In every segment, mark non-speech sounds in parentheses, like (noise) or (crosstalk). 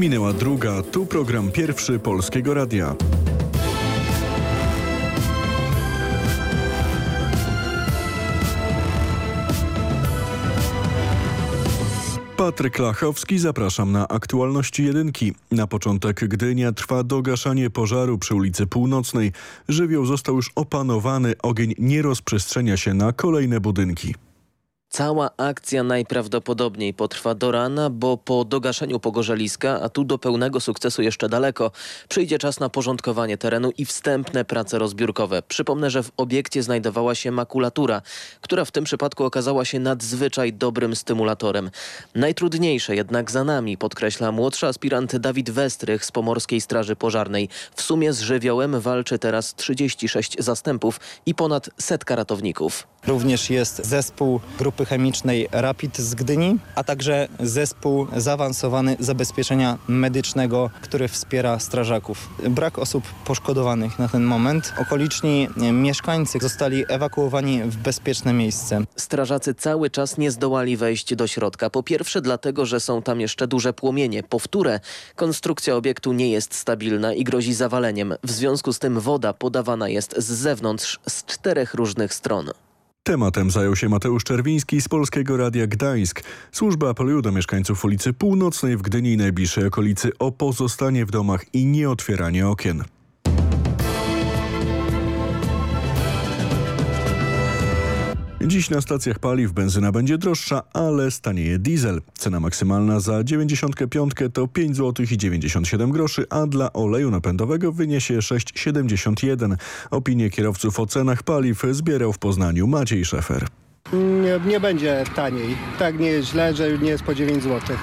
Minęła druga, tu program pierwszy Polskiego Radia. Patryk Lachowski, zapraszam na aktualności jedynki. Na początek Gdynia trwa dogaszanie pożaru przy ulicy Północnej. Żywioł został już opanowany, ogień nie rozprzestrzenia się na kolejne budynki. Cała akcja najprawdopodobniej potrwa do rana, bo po dogaszeniu pogorzeliska, a tu do pełnego sukcesu jeszcze daleko, przyjdzie czas na porządkowanie terenu i wstępne prace rozbiórkowe. Przypomnę, że w obiekcie znajdowała się makulatura, która w tym przypadku okazała się nadzwyczaj dobrym stymulatorem. Najtrudniejsze jednak za nami, podkreśla młodszy aspirant Dawid Westrych z Pomorskiej Straży Pożarnej. W sumie z żywiołem walczy teraz 36 zastępów i ponad setka ratowników. Również jest zespół grupy chemicznej Rapid z Gdyni, a także zespół zaawansowany zabezpieczenia medycznego, który wspiera strażaków. Brak osób poszkodowanych na ten moment. Okoliczni mieszkańcy zostali ewakuowani w bezpieczne miejsce. Strażacy cały czas nie zdołali wejść do środka. Po pierwsze dlatego, że są tam jeszcze duże płomienie. Po wtóre, konstrukcja obiektu nie jest stabilna i grozi zawaleniem. W związku z tym woda podawana jest z zewnątrz z czterech różnych stron. Tematem zajął się Mateusz Czerwiński z Polskiego Radia Gdańsk. Służba apeluje do mieszkańców ulicy Północnej w Gdyni i najbliższej okolicy o pozostanie w domach i nieotwieranie okien. Dziś na stacjach paliw benzyna będzie droższa, ale stanieje diesel. Cena maksymalna za 95 to 5 zł i 97 groszy, a dla oleju napędowego wyniesie 6,71. Opinie kierowców o cenach paliw zbierał w Poznaniu Maciej Szefer. Nie, nie będzie taniej. Tak nie jest źle, że nie jest po 9 zł.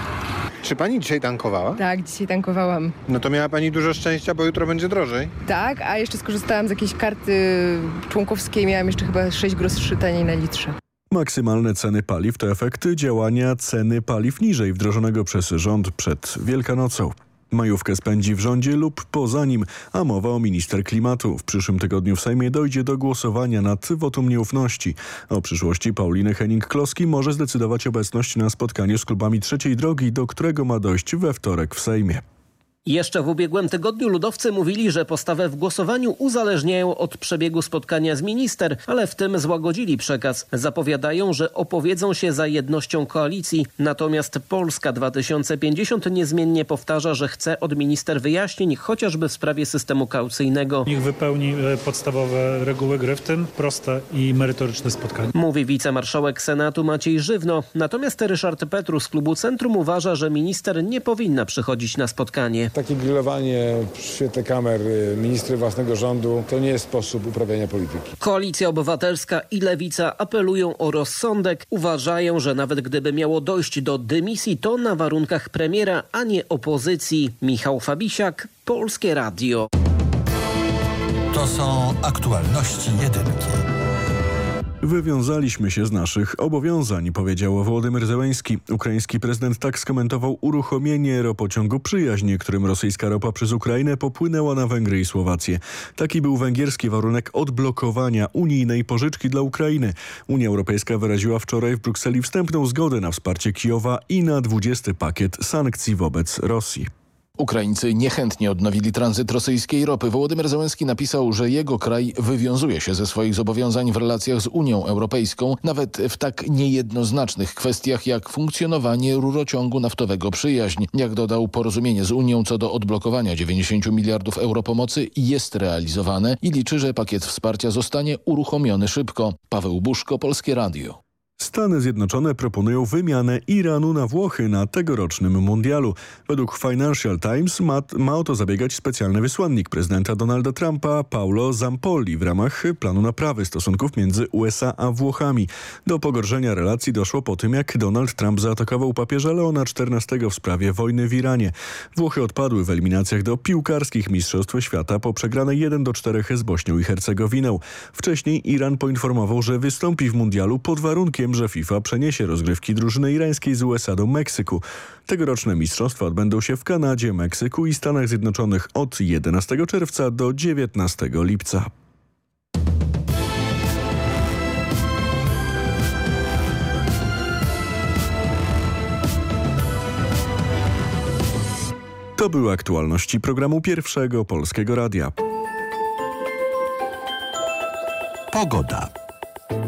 Czy pani dzisiaj tankowała? Tak, dzisiaj tankowałam. No to miała pani dużo szczęścia, bo jutro będzie drożej. Tak, a jeszcze skorzystałam z jakiejś karty członkowskiej. Miałam jeszcze chyba 6 groszy taniej na litrze. Maksymalne ceny paliw to efekty działania ceny paliw niżej wdrożonego przez rząd przed Wielkanocą. Majówkę spędzi w rządzie lub poza nim, a mowa o minister klimatu. W przyszłym tygodniu w Sejmie dojdzie do głosowania nad wotum nieufności. O przyszłości Pauliny Henning-Kloski może zdecydować obecność na spotkaniu z klubami trzeciej drogi, do którego ma dojść we wtorek w Sejmie. Jeszcze w ubiegłym tygodniu ludowcy mówili, że postawę w głosowaniu uzależniają od przebiegu spotkania z minister, ale w tym złagodzili przekaz. Zapowiadają, że opowiedzą się za jednością koalicji. Natomiast Polska 2050 niezmiennie powtarza, że chce od minister wyjaśnień, chociażby w sprawie systemu kaucyjnego. Niech wypełni e, podstawowe reguły gry, w tym proste i merytoryczne spotkanie. Mówi wicemarszałek Senatu Maciej Żywno. Natomiast Ryszard Petru z klubu Centrum uważa, że minister nie powinna przychodzić na spotkanie. Takie grillowanie w świetle kamer y, ministry własnego rządu to nie jest sposób uprawiania polityki. Koalicja Obywatelska i Lewica apelują o rozsądek. Uważają, że nawet gdyby miało dojść do dymisji, to na warunkach premiera, a nie opozycji. Michał Fabisiak, Polskie Radio. To są aktualności jedynki. Wywiązaliśmy się z naszych obowiązań, powiedział Włodymyr Zełęński. Ukraiński prezydent tak skomentował uruchomienie ropociągu przyjaźnie, którym rosyjska ropa przez Ukrainę popłynęła na Węgry i Słowację. Taki był węgierski warunek odblokowania unijnej pożyczki dla Ukrainy. Unia Europejska wyraziła wczoraj w Brukseli wstępną zgodę na wsparcie Kijowa i na 20 pakiet sankcji wobec Rosji. Ukraińcy niechętnie odnowili tranzyt rosyjskiej ropy. Wołodymyr Zełenski napisał, że jego kraj wywiązuje się ze swoich zobowiązań w relacjach z Unią Europejską, nawet w tak niejednoznacznych kwestiach jak funkcjonowanie rurociągu naftowego przyjaźń. Jak dodał, porozumienie z Unią co do odblokowania 90 miliardów euro pomocy jest realizowane i liczy, że pakiet wsparcia zostanie uruchomiony szybko. Paweł Buszko, Polskie Radio. Stany Zjednoczone proponują wymianę Iranu na Włochy na tegorocznym mundialu. Według Financial Times ma, ma o to zabiegać specjalny wysłannik prezydenta Donalda Trumpa Paulo Zampoli w ramach planu naprawy stosunków między USA a Włochami. Do pogorszenia relacji doszło po tym, jak Donald Trump zaatakował papieża Leona XIV w sprawie wojny w Iranie. Włochy odpadły w eliminacjach do piłkarskich Mistrzostw Świata po przegranej 1 do 4 z Bośnią i Hercegowiną. Wcześniej Iran poinformował, że wystąpi w mundialu pod warunkiem, że FIFA przeniesie rozgrywki drużyny irańskiej z USA do Meksyku. Tegoroczne mistrzostwa odbędą się w Kanadzie, Meksyku i Stanach Zjednoczonych od 11 czerwca do 19 lipca. To były aktualności programu Pierwszego Polskiego Radia. Pogoda.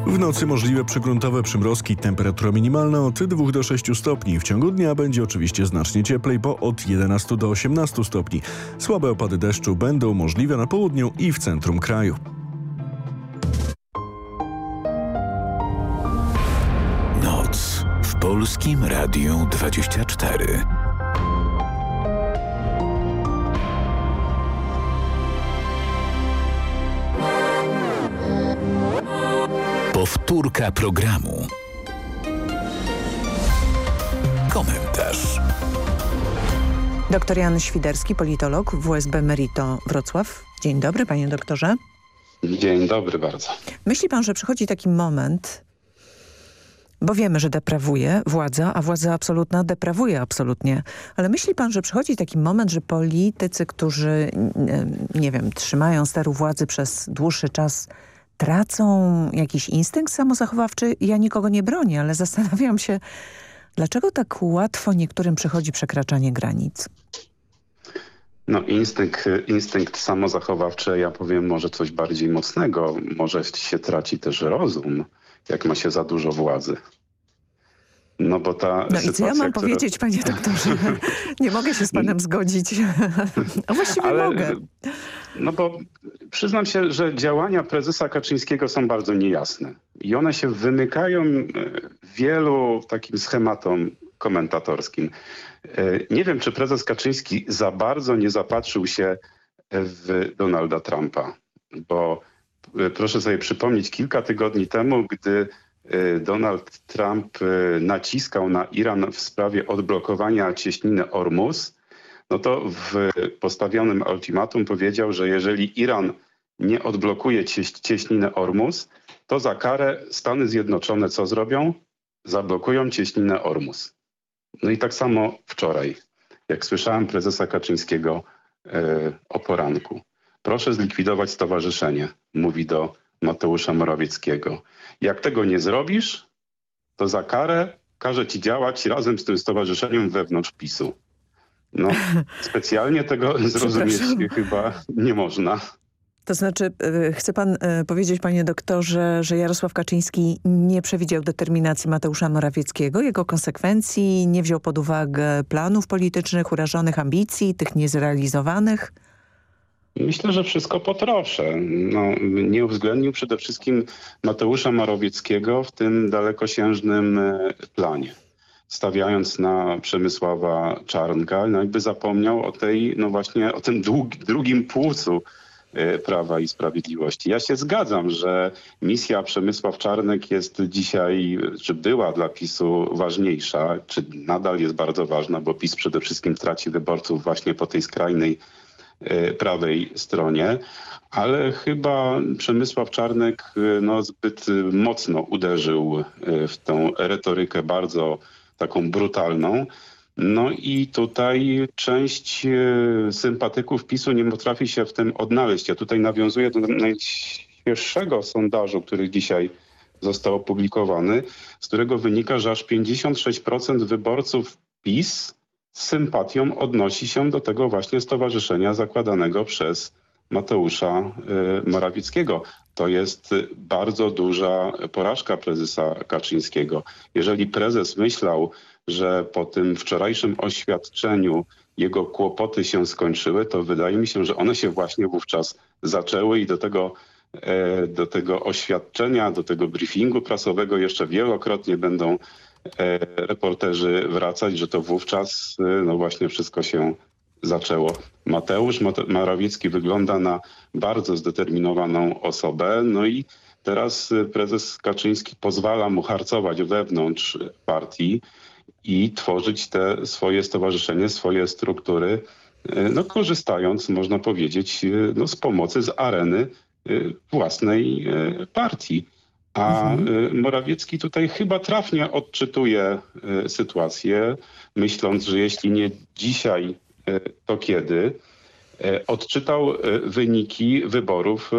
W nocy możliwe przygruntowe przymrozki, temperatura minimalna od 2 do 6 stopni. W ciągu dnia będzie oczywiście znacznie cieplej, bo od 11 do 18 stopni. Słabe opady deszczu będą możliwe na południu i w centrum kraju. Noc w Polskim Radiu 24. Powtórka programu. Komentarz. Doktor Jan Świderski, politolog WSB Merito Wrocław. Dzień dobry, panie doktorze. Dzień dobry bardzo. Myśli pan, że przychodzi taki moment, bo wiemy, że deprawuje władza, a władza absolutna deprawuje absolutnie. Ale myśli pan, że przychodzi taki moment, że politycy, którzy, nie wiem, trzymają steru władzy przez dłuższy czas, tracą jakiś instynkt samozachowawczy? Ja nikogo nie bronię, ale zastanawiam się, dlaczego tak łatwo niektórym przychodzi przekraczanie granic? No instynkt, instynkt samozachowawczy, ja powiem może coś bardziej mocnego. Może się traci też rozum, jak ma się za dużo władzy. No bo ta No i co ja mam która... powiedzieć, panie doktorze? (laughs) Nie mogę się z panem zgodzić. (laughs) A właściwie Ale, mogę. No bo przyznam się, że działania prezesa Kaczyńskiego są bardzo niejasne. I one się wymykają wielu takim schematom komentatorskim. Nie wiem, czy prezes Kaczyński za bardzo nie zapatrzył się w Donalda Trumpa, bo proszę sobie przypomnieć, kilka tygodni temu, gdy Donald Trump naciskał na Iran w sprawie odblokowania cieśniny Ormus, no to w postawionym ultimatum powiedział, że jeżeli Iran nie odblokuje cieśniny Ormus, to za karę Stany Zjednoczone co zrobią? Zablokują cieśninę Ormus. No i tak samo wczoraj, jak słyszałem prezesa Kaczyńskiego e, o poranku. Proszę zlikwidować stowarzyszenie, mówi do Mateusza Morawieckiego. Jak tego nie zrobisz, to za karę każe ci działać razem z tym stowarzyszeniem wewnątrz PiSu. No, (laughs) specjalnie tego zrozumieć chyba nie można. To znaczy, chce pan powiedzieć, panie doktorze, że Jarosław Kaczyński nie przewidział determinacji Mateusza Morawieckiego, jego konsekwencji, nie wziął pod uwagę planów politycznych, urażonych ambicji, tych niezrealizowanych? Myślę, że wszystko po trosze. No, nie uwzględnił przede wszystkim Mateusza Morawieckiego w tym dalekosiężnym planie stawiając na Przemysława Czarnka, no jakby zapomniał o tej, no właśnie o tym drugim płucu Prawa i Sprawiedliwości. Ja się zgadzam, że misja Przemysław Czarnek jest dzisiaj, czy była dla PiSu ważniejsza, czy nadal jest bardzo ważna, bo PiS przede wszystkim traci wyborców właśnie po tej skrajnej prawej stronie, ale chyba Przemysław Czarnek no, zbyt mocno uderzył w tą retorykę bardzo taką brutalną. No i tutaj część sympatyków PiSu nie potrafi się w tym odnaleźć. Ja tutaj nawiązuję do najświeższego sondażu, który dzisiaj został opublikowany, z którego wynika, że aż 56% wyborców PiS z sympatią odnosi się do tego właśnie stowarzyszenia zakładanego przez Mateusza Morawieckiego. To jest bardzo duża porażka prezesa Kaczyńskiego. Jeżeli prezes myślał, że po tym wczorajszym oświadczeniu jego kłopoty się skończyły, to wydaje mi się, że one się właśnie wówczas zaczęły i do tego, do tego oświadczenia, do tego briefingu prasowego jeszcze wielokrotnie będą reporterzy wracać, że to wówczas no właśnie wszystko się zaczęło. Mateusz Morawiecki wygląda na bardzo zdeterminowaną osobę, no i teraz prezes Kaczyński pozwala mu harcować wewnątrz partii i tworzyć te swoje stowarzyszenie, swoje struktury, no korzystając, można powiedzieć, no z pomocy z areny własnej partii. A Morawiecki tutaj chyba trafnie odczytuje sytuację, myśląc, że jeśli nie dzisiaj to kiedy odczytał wyniki wyborów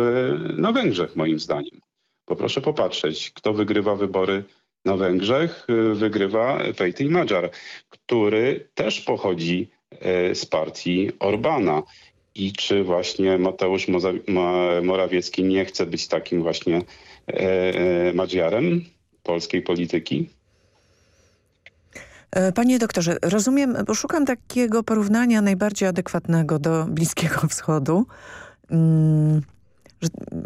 na Węgrzech, moim zdaniem. Poproszę popatrzeć, kto wygrywa wybory na Węgrzech. Wygrywa Fejty Madżar, który też pochodzi z partii Orbana. I czy właśnie Mateusz Morawiecki nie chce być takim właśnie Madziarem polskiej polityki? Panie doktorze, rozumiem, bo szukam takiego porównania najbardziej adekwatnego do Bliskiego Wschodu. Hmm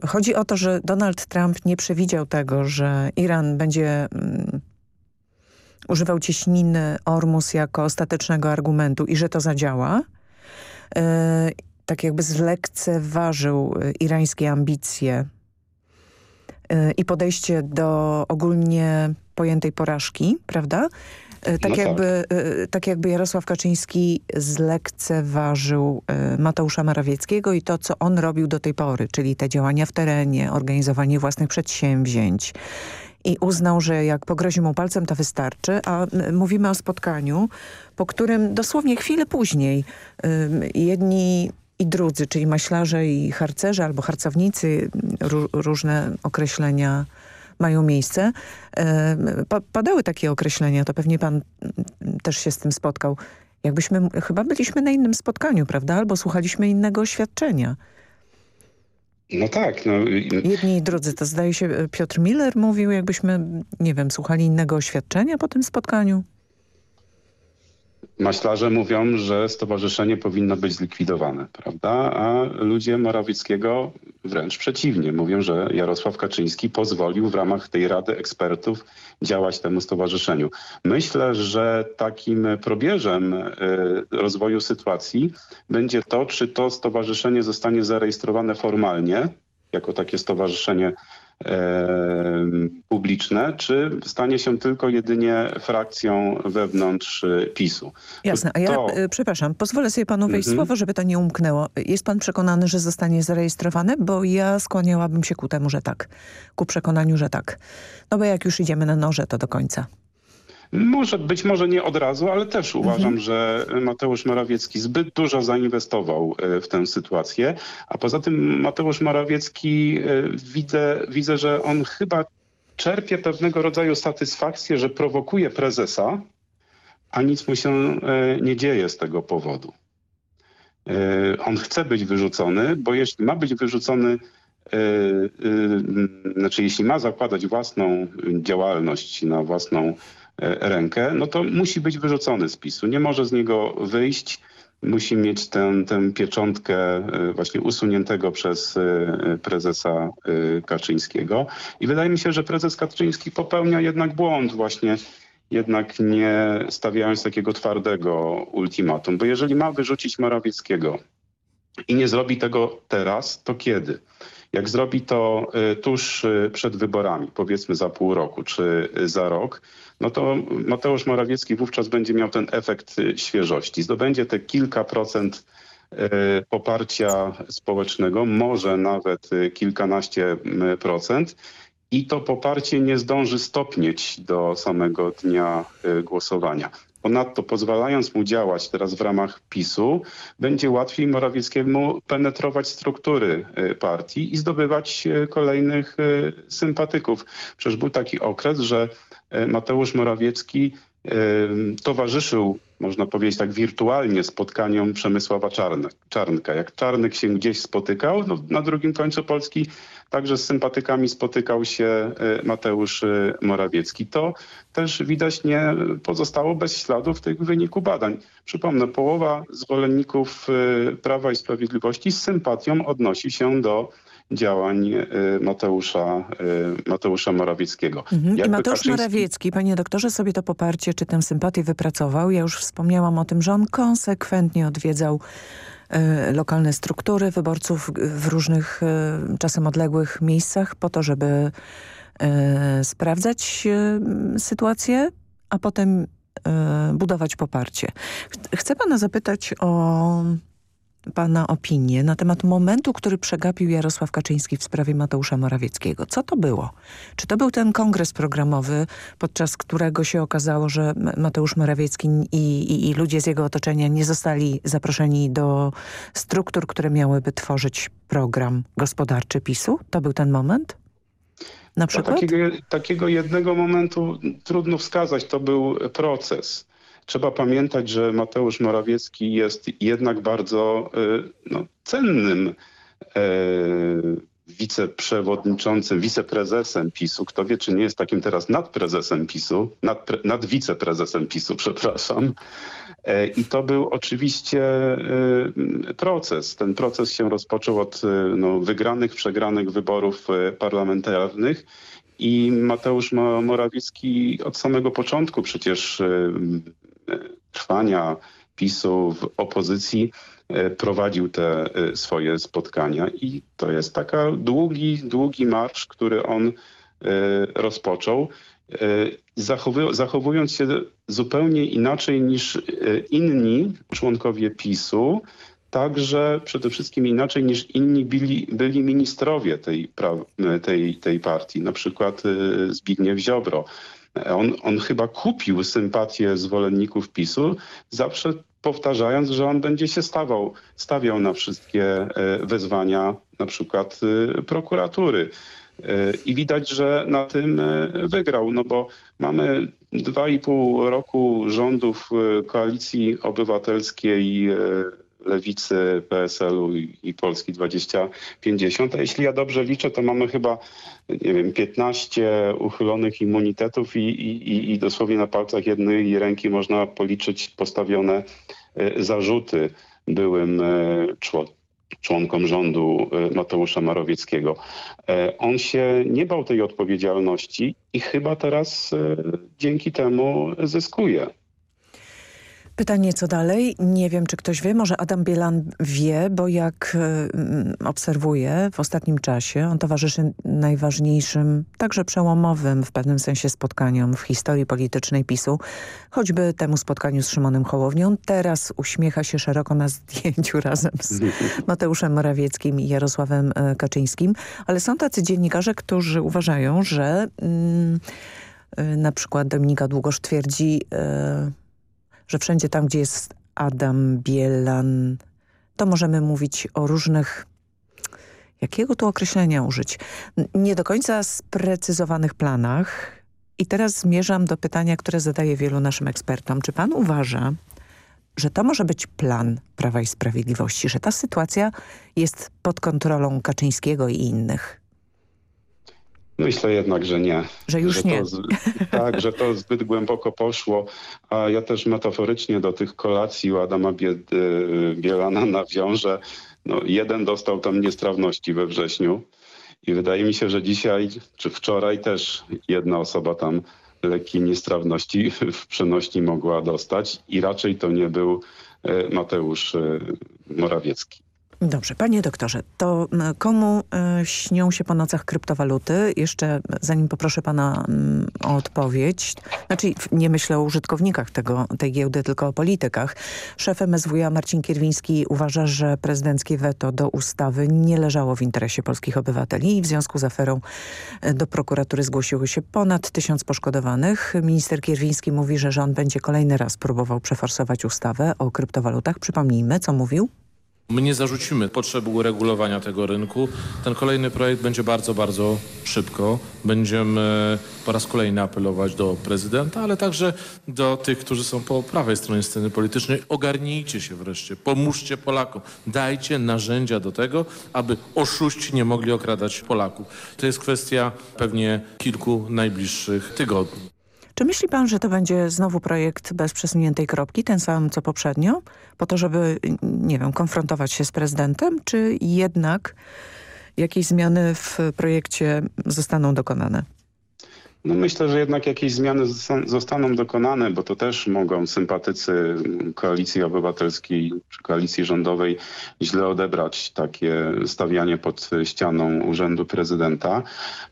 Chodzi o to, że Donald Trump nie przewidział tego, że Iran będzie um, używał cieśniny Ormus jako ostatecznego argumentu i że to zadziała. E, tak jakby zlekceważył irańskie ambicje e, i podejście do ogólnie pojętej porażki, prawda? E, tak, no jakby, tak. tak jakby Jarosław Kaczyński zlekceważył e, Mateusza Morawieckiego i to, co on robił do tej pory, czyli te działania w terenie, organizowanie własnych przedsięwzięć i uznał, że jak pogrozi mu palcem, to wystarczy, a mówimy o spotkaniu, po którym dosłownie chwilę później jedni i drudzy, czyli maślarze i harcerze albo harcownicy, różne określenia mają miejsce. Padały takie określenia, to pewnie pan też się z tym spotkał. Jakbyśmy, chyba byliśmy na innym spotkaniu, prawda? Albo słuchaliśmy innego oświadczenia. No tak. No. Jedni i drudzy, to zdaje się Piotr Miller mówił, jakbyśmy, nie wiem, słuchali innego oświadczenia po tym spotkaniu. Maślarze mówią, że stowarzyszenie powinno być zlikwidowane, prawda? A ludzie Morawieckiego wręcz przeciwnie. Mówią, że Jarosław Kaczyński pozwolił w ramach tej Rady Ekspertów działać temu stowarzyszeniu. Myślę, że takim probierzem y, rozwoju sytuacji będzie to, czy to stowarzyszenie zostanie zarejestrowane formalnie jako takie stowarzyszenie publiczne, czy stanie się tylko jedynie frakcją wewnątrz e, PiSu. Jasne, a ja to... E, przepraszam, pozwolę sobie panu wejść mhm. słowo, żeby to nie umknęło. Jest pan przekonany, że zostanie zarejestrowane? Bo ja skłaniałabym się ku temu, że tak. Ku przekonaniu, że tak. No bo jak już idziemy na noże, to do końca. Może, być może nie od razu, ale też uważam, mhm. że Mateusz Morawiecki zbyt dużo zainwestował e, w tę sytuację. A poza tym Mateusz Morawiecki e, widzę, widzę, że on chyba czerpie pewnego rodzaju satysfakcję, że prowokuje prezesa, a nic mu się e, nie dzieje z tego powodu. On chce być wyrzucony, bo jeśli ma być wyrzucony znaczy jeśli ma zakładać własną działalność na własną rękę, no to musi być wyrzucony z PiSu. Nie może z niego wyjść. Musi mieć tę, tę pieczątkę e, właśnie usuniętego przez e, prezesa Kaczyńskiego. I wydaje mi się, że prezes Kaczyński popełnia jednak błąd właśnie jednak nie stawiając takiego twardego ultimatum. Bo jeżeli ma wyrzucić Morawieckiego i nie zrobi tego teraz, to kiedy? Jak zrobi to tuż przed wyborami, powiedzmy za pół roku czy za rok, no to Mateusz Morawiecki wówczas będzie miał ten efekt y, świeżości. Zdobędzie te kilka procent y, poparcia społecznego, może nawet y, kilkanaście procent i to poparcie nie zdąży stopnieć do samego dnia głosowania. Ponadto pozwalając mu działać teraz w ramach PiSu, będzie łatwiej Morawieckiemu penetrować struktury partii i zdobywać kolejnych sympatyków. Przecież był taki okres, że Mateusz Morawiecki towarzyszył, można powiedzieć tak wirtualnie, spotkaniom Przemysława Czarnka. Jak Czarnek się gdzieś spotykał, no, na drugim końcu Polski także z sympatykami spotykał się e, Mateusz Morawiecki. To też widać nie pozostało bez śladu w tych wyniku badań. Przypomnę, połowa zwolenników Prawa i Sprawiedliwości z sympatią odnosi się do działań e, Mateusza, e, Mateusza Morawieckiego. Mhm. I Mateusz Kaczyński... Morawiecki, panie doktorze, sobie to poparcie czy tę sympatię wypracował. Ja już wspomniałam o tym, że on konsekwentnie odwiedzał e, lokalne struktury wyborców w różnych, czasem odległych miejscach po to, żeby sprawdzać sytuację, a potem budować poparcie. Chcę pana zapytać o pana opinię na temat momentu, który przegapił Jarosław Kaczyński w sprawie Mateusza Morawieckiego. Co to było? Czy to był ten kongres programowy, podczas którego się okazało, że Mateusz Morawiecki i, i, i ludzie z jego otoczenia nie zostali zaproszeni do struktur, które miałyby tworzyć program gospodarczy PiSu? To był ten moment? Na no, przykład? Takiego, takiego jednego momentu trudno wskazać. To był proces trzeba pamiętać, że Mateusz Morawiecki jest jednak bardzo no, cennym wiceprzewodniczącym, wiceprezesem PiSu. Kto wie, czy nie jest takim teraz nadprezesem PiSu, nad, nad wiceprezesem PiSu, przepraszam. E, I to był oczywiście e, proces. Ten proces się rozpoczął od no, wygranych, przegranych wyborów parlamentarnych. I Mateusz Morawiecki od samego początku przecież trwania PiSu w opozycji prowadził te swoje spotkania i to jest taka długi, długi marsz, który on rozpoczął. E, zachowując się zupełnie inaczej niż e, inni członkowie PiSu, także przede wszystkim inaczej niż inni byli, byli ministrowie tej, tej, tej partii, na przykład e, Zbigniew Ziobro. On, on chyba kupił sympatię zwolenników PiSu, zawsze powtarzając, że on będzie się stawał, stawiał na wszystkie wezwania na przykład prokuratury. I widać, że na tym e, wygrał, no bo mamy dwa i pół roku rządów e, Koalicji Obywatelskiej, e, Lewicy, PSL-u i Polski 2050. A jeśli ja dobrze liczę, to mamy chyba, nie wiem, 15 uchylonych immunitetów i, i, i dosłownie na palcach jednej ręki można policzyć postawione zarzuty byłym członkom członkom rządu e, Mateusza Morawieckiego. E, on się nie bał tej odpowiedzialności i chyba teraz e, dzięki temu zyskuje. Pytanie co dalej? Nie wiem, czy ktoś wie. Może Adam Bielan wie, bo jak y, obserwuję w ostatnim czasie, on towarzyszy najważniejszym, także przełomowym w pewnym sensie spotkaniom w historii politycznej PiSu. Choćby temu spotkaniu z Szymonem Hołownią. Teraz uśmiecha się szeroko na zdjęciu (laughs) razem z Mateuszem Morawieckim i Jarosławem y, Kaczyńskim. Ale są tacy dziennikarze, którzy uważają, że y, y na przykład Dominika Długosz twierdzi że wszędzie tam, gdzie jest Adam, Bielan, to możemy mówić o różnych jakiego tu określenia użyć? Nie do końca sprecyzowanych planach. I teraz zmierzam do pytania, które zadaję wielu naszym ekspertom. Czy pan uważa, że to może być plan Prawa i Sprawiedliwości, że ta sytuacja jest pod kontrolą Kaczyńskiego i innych? Myślę jednak, że nie. Że już że nie. To, tak, że to zbyt głęboko poszło. A ja też metaforycznie do tych kolacji u Adama Bielana nawiążę. No, jeden dostał tam niestrawności we wrześniu i wydaje mi się, że dzisiaj czy wczoraj też jedna osoba tam lekkiej niestrawności w przenośni mogła dostać i raczej to nie był e, Mateusz e, Morawiecki. Dobrze, panie doktorze, to komu y, śnią się po nocach kryptowaluty? Jeszcze zanim poproszę pana y, o odpowiedź, znaczy nie myślę o użytkownikach tego, tej giełdy, tylko o politykach. Szef MSWiA Marcin Kierwiński uważa, że prezydenckie weto do ustawy nie leżało w interesie polskich obywateli i w związku z aferą y, do prokuratury zgłosiły się ponad tysiąc poszkodowanych. Minister Kierwiński mówi, że rząd będzie kolejny raz próbował przeforsować ustawę o kryptowalutach. Przypomnijmy, co mówił? My nie zarzucimy potrzeby uregulowania tego rynku. Ten kolejny projekt będzie bardzo, bardzo szybko. Będziemy po raz kolejny apelować do prezydenta, ale także do tych, którzy są po prawej stronie sceny politycznej. Ogarnijcie się wreszcie, pomóżcie Polakom, dajcie narzędzia do tego, aby oszuści nie mogli okradać Polaków. To jest kwestia pewnie kilku najbliższych tygodni. Czy myśli pan, że to będzie znowu projekt bez przesuniętej kropki, ten sam co poprzednio, po to, żeby, nie wiem, konfrontować się z prezydentem, czy jednak jakieś zmiany w projekcie zostaną dokonane? No myślę, że jednak jakieś zmiany zostaną dokonane, bo to też mogą sympatycy Koalicji Obywatelskiej czy Koalicji Rządowej źle odebrać takie stawianie pod ścianą Urzędu Prezydenta.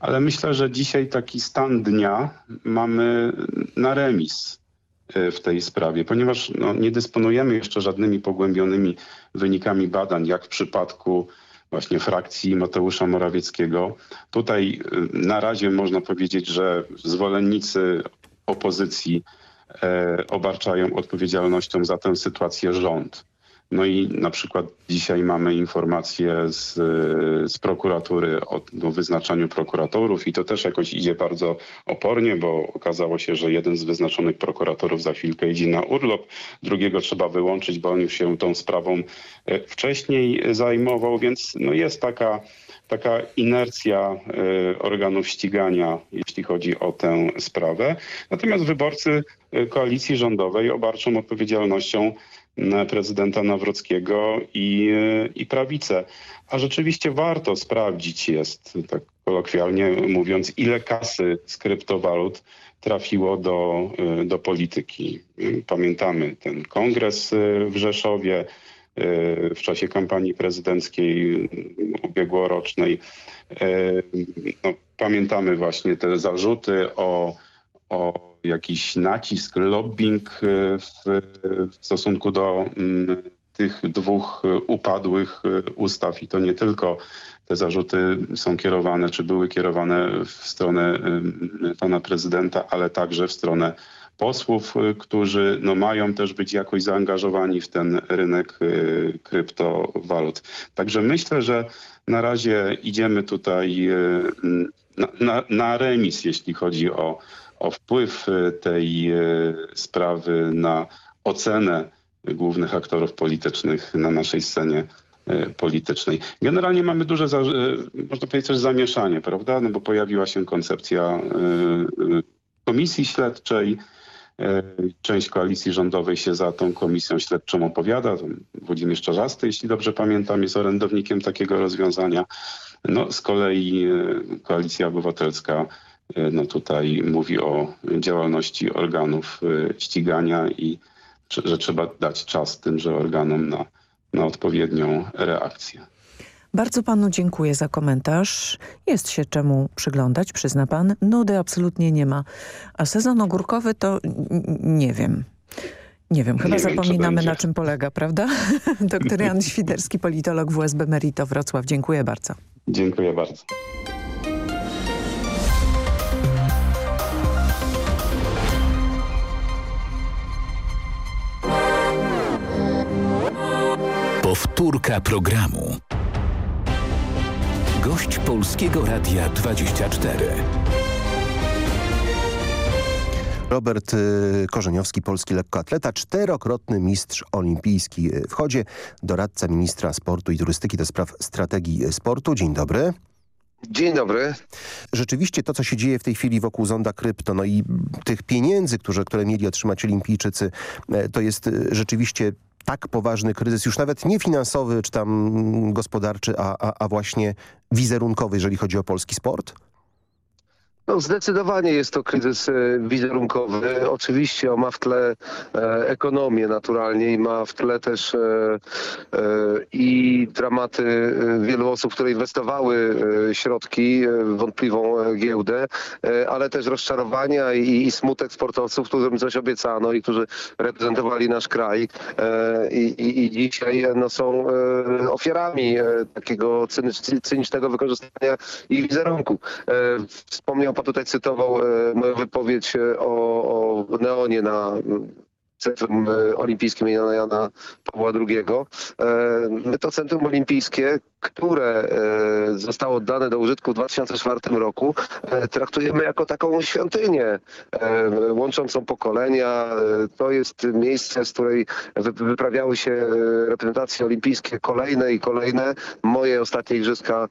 Ale myślę, że dzisiaj taki stan dnia mamy na remis e, w tej sprawie, ponieważ no, nie dysponujemy jeszcze żadnymi pogłębionymi wynikami badań, jak w przypadku właśnie frakcji Mateusza Morawieckiego. Tutaj y, na razie można powiedzieć, że zwolennicy opozycji e, obarczają odpowiedzialnością za tę sytuację rząd. No i na przykład dzisiaj mamy informację z, z prokuratury o no, wyznaczaniu prokuratorów i to też jakoś idzie bardzo opornie, bo okazało się, że jeden z wyznaczonych prokuratorów za chwilkę idzie na urlop, drugiego trzeba wyłączyć, bo on już się tą sprawą e, wcześniej zajmował, więc no jest taka taka inercja y, organów ścigania, jeśli chodzi o tę sprawę. Natomiast wyborcy y, koalicji rządowej obarczą odpowiedzialnością prezydenta Nawrockiego i, i prawicę. A rzeczywiście warto sprawdzić jest, tak kolokwialnie mówiąc, ile kasy z kryptowalut trafiło do, do polityki. Pamiętamy ten kongres w Rzeszowie, w czasie kampanii prezydenckiej ubiegłorocznej. No, pamiętamy właśnie te zarzuty o, o jakiś nacisk, lobbying w, w stosunku do mm, tych dwóch upadłych ustaw i to nie tylko te zarzuty są kierowane, czy były kierowane w stronę pana prezydenta, ale także w stronę posłów, którzy no, mają też być jakoś zaangażowani w ten rynek kryptowalut. Także myślę, że na razie idziemy tutaj na, na, na remis, jeśli chodzi o, o wpływ tej sprawy na ocenę głównych aktorów politycznych na naszej scenie politycznej. Generalnie mamy duże, można powiedzieć też zamieszanie, prawda? No bo pojawiła się koncepcja komisji śledczej, część koalicji rządowej się za tą komisją śledczą opowiada. Włodzimierz Czarzasty, jeśli dobrze pamiętam, jest orędownikiem takiego rozwiązania. No, z kolei koalicja obywatelska no tutaj mówi o działalności organów ścigania i że trzeba dać czas tymże organom na, na odpowiednią reakcję. Bardzo panu dziękuję za komentarz. Jest się czemu przyglądać, przyzna pan. Nudy absolutnie nie ma. A sezon ogórkowy to nie wiem. Nie wiem, chyba nie zapominamy wiem, na czym polega, prawda? (laughs) Doktor Jan Świderski, politolog WSB Merito Wrocław. Dziękuję bardzo. Dziękuję bardzo. Powtórka programu. Gość Polskiego Radia 24. Robert y, Korzeniowski, polski lekkoatleta, czterokrotny mistrz olimpijski w chodzie, doradca ministra sportu i turystyki do spraw strategii sportu. Dzień dobry. Dzień dobry. Rzeczywiście to, co się dzieje w tej chwili wokół zonda krypto, no i tych pieniędzy, które, które mieli otrzymać olimpijczycy, e, to jest y, rzeczywiście tak poważny kryzys, już nawet nie finansowy czy tam gospodarczy, a, a, a właśnie wizerunkowy, jeżeli chodzi o polski sport? No, zdecydowanie jest to kryzys e, wizerunkowy. Oczywiście on ma w tle e, ekonomię naturalnie i ma w tle też e, i dramaty wielu osób, które inwestowały środki w wątpliwą giełdę, ale też rozczarowania i, i, smutek sportowców, którym coś obiecano i którzy reprezentowali nasz kraj i, i, i dzisiaj no, są ofiarami takiego cynicznego wykorzystania ich wizerunku. Wspomniał pan tutaj cytował e, moją wypowiedź e, o, o Neonie na Centrum e, Olimpijskim imienia Jana Pawła II. To Centrum Olimpijskie które e, zostało oddane do użytku w 2004 roku, e, traktujemy jako taką świątynię e, łączącą pokolenia. To jest miejsce, z której wyprawiały się reprezentacje olimpijskie kolejne i kolejne. Moje ostatnie igrzyska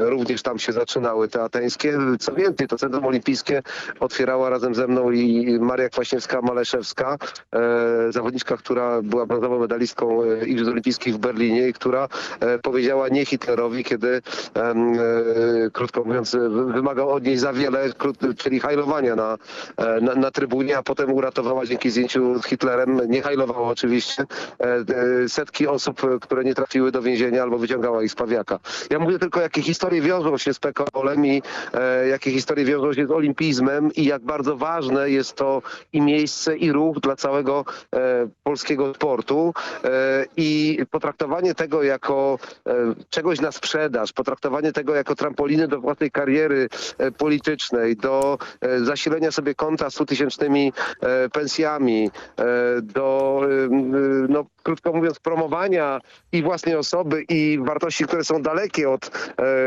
również tam się zaczynały, te ateńskie. Co więcej, to Centrum Olimpijskie otwierała razem ze mną i Maria Kwaśniewska-Maleszewska, zawodniczka, która była brązową medalistką Igrzysk Olimpijskich w Berlinie i która powiedziała nie Hitlerowi, kiedy e, krótko mówiąc wymagał od niej za wiele, czyli hajlowania na, e, na, na trybunie, a potem uratowała dzięki zdjęciu z Hitlerem, nie hajlowała oczywiście, e, setki osób, które nie trafiły do więzienia albo wyciągała ich z pawiaka. Ja mówię tylko, jakie historie wiążą się z PKO-lem i jakie historie wiążą się z olimpizmem i jak bardzo ważne jest to i miejsce, i ruch dla całego polskiego sportu i potraktowanie tego jako E, czegoś na sprzedaż, potraktowanie tego jako trampoliny do własnej kariery e, politycznej, do e, zasilenia sobie konta 100 tysięcznymi pensjami, do no, krótko mówiąc, promowania i własnej osoby i wartości, które są dalekie od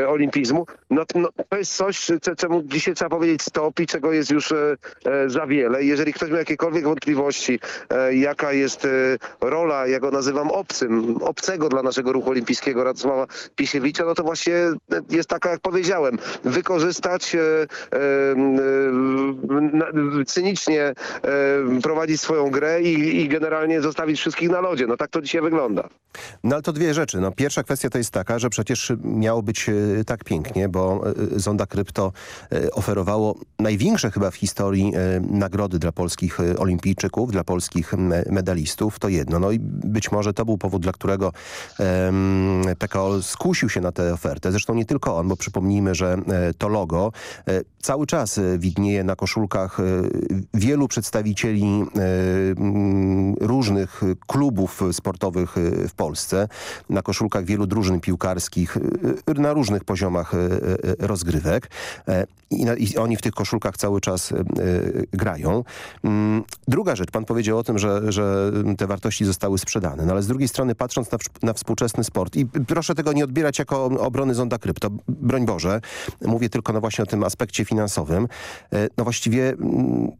e, olimpizmu, no, no to jest coś, cze- czemu dzisiaj trzeba powiedzieć stop i czego jest już e, e, za wiele. Jeżeli ktoś ma jakiekolwiek wątpliwości, e, jaka jest e, rola, ja go nazywam obcym, obcego dla naszego ruchu olimpijskiego Radosława Pisiewicza, no to właśnie jest taka, jak powiedziałem, wykorzystać, e, cynicznie prowadzić swoją grę i, i generalnie zostawić wszystkich na lodzie. No tak to dzisiaj wygląda. No ale to dwie rzeczy. No, pierwsza kwestia to jest taka, że przecież miało być e, tak pięknie, bo e, Zonda Krypto e, oferowało największe chyba w historii nagrody dla polskich olimpijczyków, dla polskich me- medalistów. To jedno. No i być może to był powód, dla którego PKO skusił się na tę ofertę. Zresztą nie tylko on, bo przypomnijmy, że to logo cały czas widnieje na koszulkach wielu przedstawicieli różnych klubów sportowych e, w Polsce, na koszulkach wielu drużyn piłkarskich e, na różnych poziomach e, rozgrywek. E, i, oni w tych koszulkach cały czas grają. Mm, Druga rzecz, pan powiedział o tym, że, że te wartości zostały sprzedane, no ale z drugiej strony patrząc na, na współczesny sport i proszę tego nie odbierać jako obrony Zonda Krypto, broń Boże, mówię tylko no właśnie o tym aspekcie finansowym, E, no właściwie mm,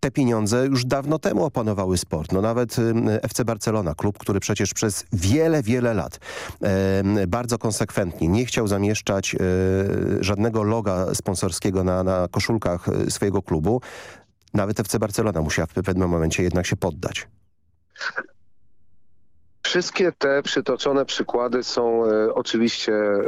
te pieniądze już dawno temu opanowały sport. No nawet FC Barcelona, klub, który przecież przez wiele, wiele lat em, bardzo konsekwentnie nie chciał zamieszczać e, żadnego loga sponsorskiego na, na koszulkach e, swojego klubu, nawet FC Barcelona musiała w pewnym momencie jednak się poddać. Wszystkie te przytoczone przykłady są e, oczywiście e,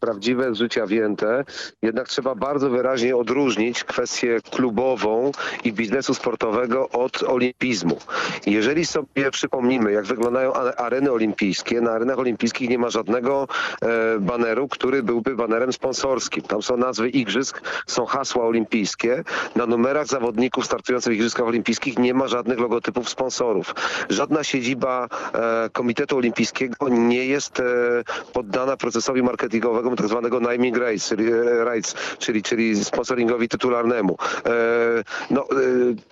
prawdziwe, z życia wzięte, jednak trzeba bardzo wyraźnie odróżnić kwestię klubową i biznesu sportowego od olimpizmu. Jeżeli sobie przypomnimy, jak wyglądają areny olimpijskie, na arenach olimpijskich nie ma żadnego e, baneru, który byłby banerem sponsorskim. Tam są nazwy igrzysk, są hasła olimpijskie. Na numerach zawodników startujących w Igrzyskach Olimpijskich nie ma żadnych logotypów sponsorów. Żadna siedziba e, Komitetu Olimpijskiego nie jest e, poddana procesowi marketingowemu tak zwanego naming rights, czyli, e, czyli, czyli sponsoringowi tytularnemu. E, no,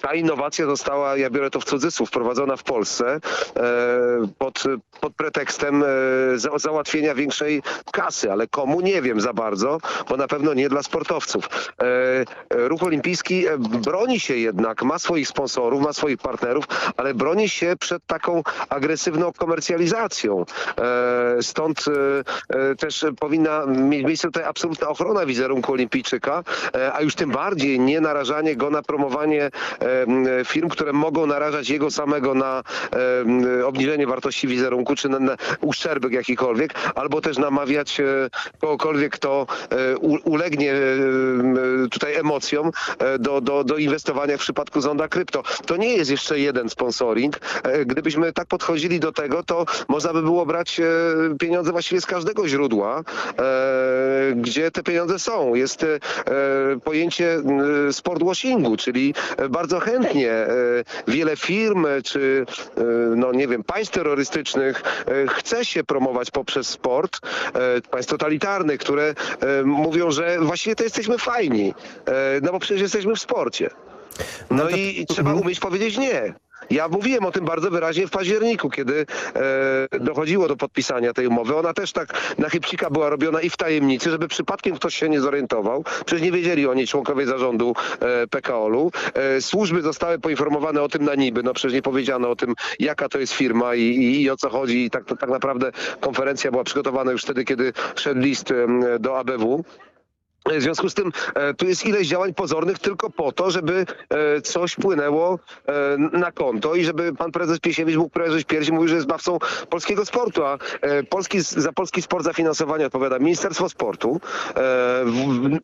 ta innowacja została, ja biorę to w cudzysłów, wprowadzona w Polsce pod, pod pretekstem za, załatwienia większej kasy, ale komu nie wiem za bardzo, bo na pewno nie dla sportowców. Ruch olimpijski broni się jednak, ma swoich sponsorów, ma swoich partnerów, ale broni się przed taką agresywną komercjalizacją. E, Stąd e, e, też powinna mieć miejsce tutaj absolutna ochrona wizerunku olimpijczyka, a już tym bardziej nie narażanie go na promowanie firm, które mogą narażać jego samego na obniżenie wartości wizerunku, czy na, uszczerbek jakikolwiek, albo też namawiać kogokolwiek, kto ulegnie tutaj emocjom do, do, do inwestowania w przypadku Zonda Krypto. To nie jest jeszcze jeden sponsoring. Gdybyśmy tak podchodzili do tego, to można by było brać e, pieniądze właściwie z każdego źródła, e, gdzie te pieniądze są. Jest e, pojęcie sport washingu, czyli bardzo chętnie wiele firm czy no nie wiem, państw terrorystycznych chce się promować poprzez sport, państw totalitarnych, które mówią, że właściwie to jesteśmy fajni, no bo przecież jesteśmy w sporcie. No, i trzeba umieć powiedzieć nie. Ja mówiłem o tym bardzo wyraźnie w październiku, kiedy e, dochodziło do podpisania tej umowy. Ona też tak na chybcika była robiona i w tajemnicy, żeby przypadkiem ktoś się nie zorientował. Przecież nie wiedzieli o niej członkowie zarządu e, PKO-u. E, służby zostały poinformowane o tym na niby. No przecież nie powiedziano o tym, jaka to jest firma i, i, i o co chodzi. I tak, to, tak naprawdę konferencja była przygotowana już wtedy, kiedy szedł list do ABW. W związku z tym e, tu jest ileś działań pozornych tylko po to, żeby e, coś płynęło e, na konto i żeby pan prezes Piesiewicz mógł prezes piersi mówił, że jest bawcą polskiego sportu, a e, polski, za polski sport za finansowanie odpowiada Ministerstwo Sportu e, w,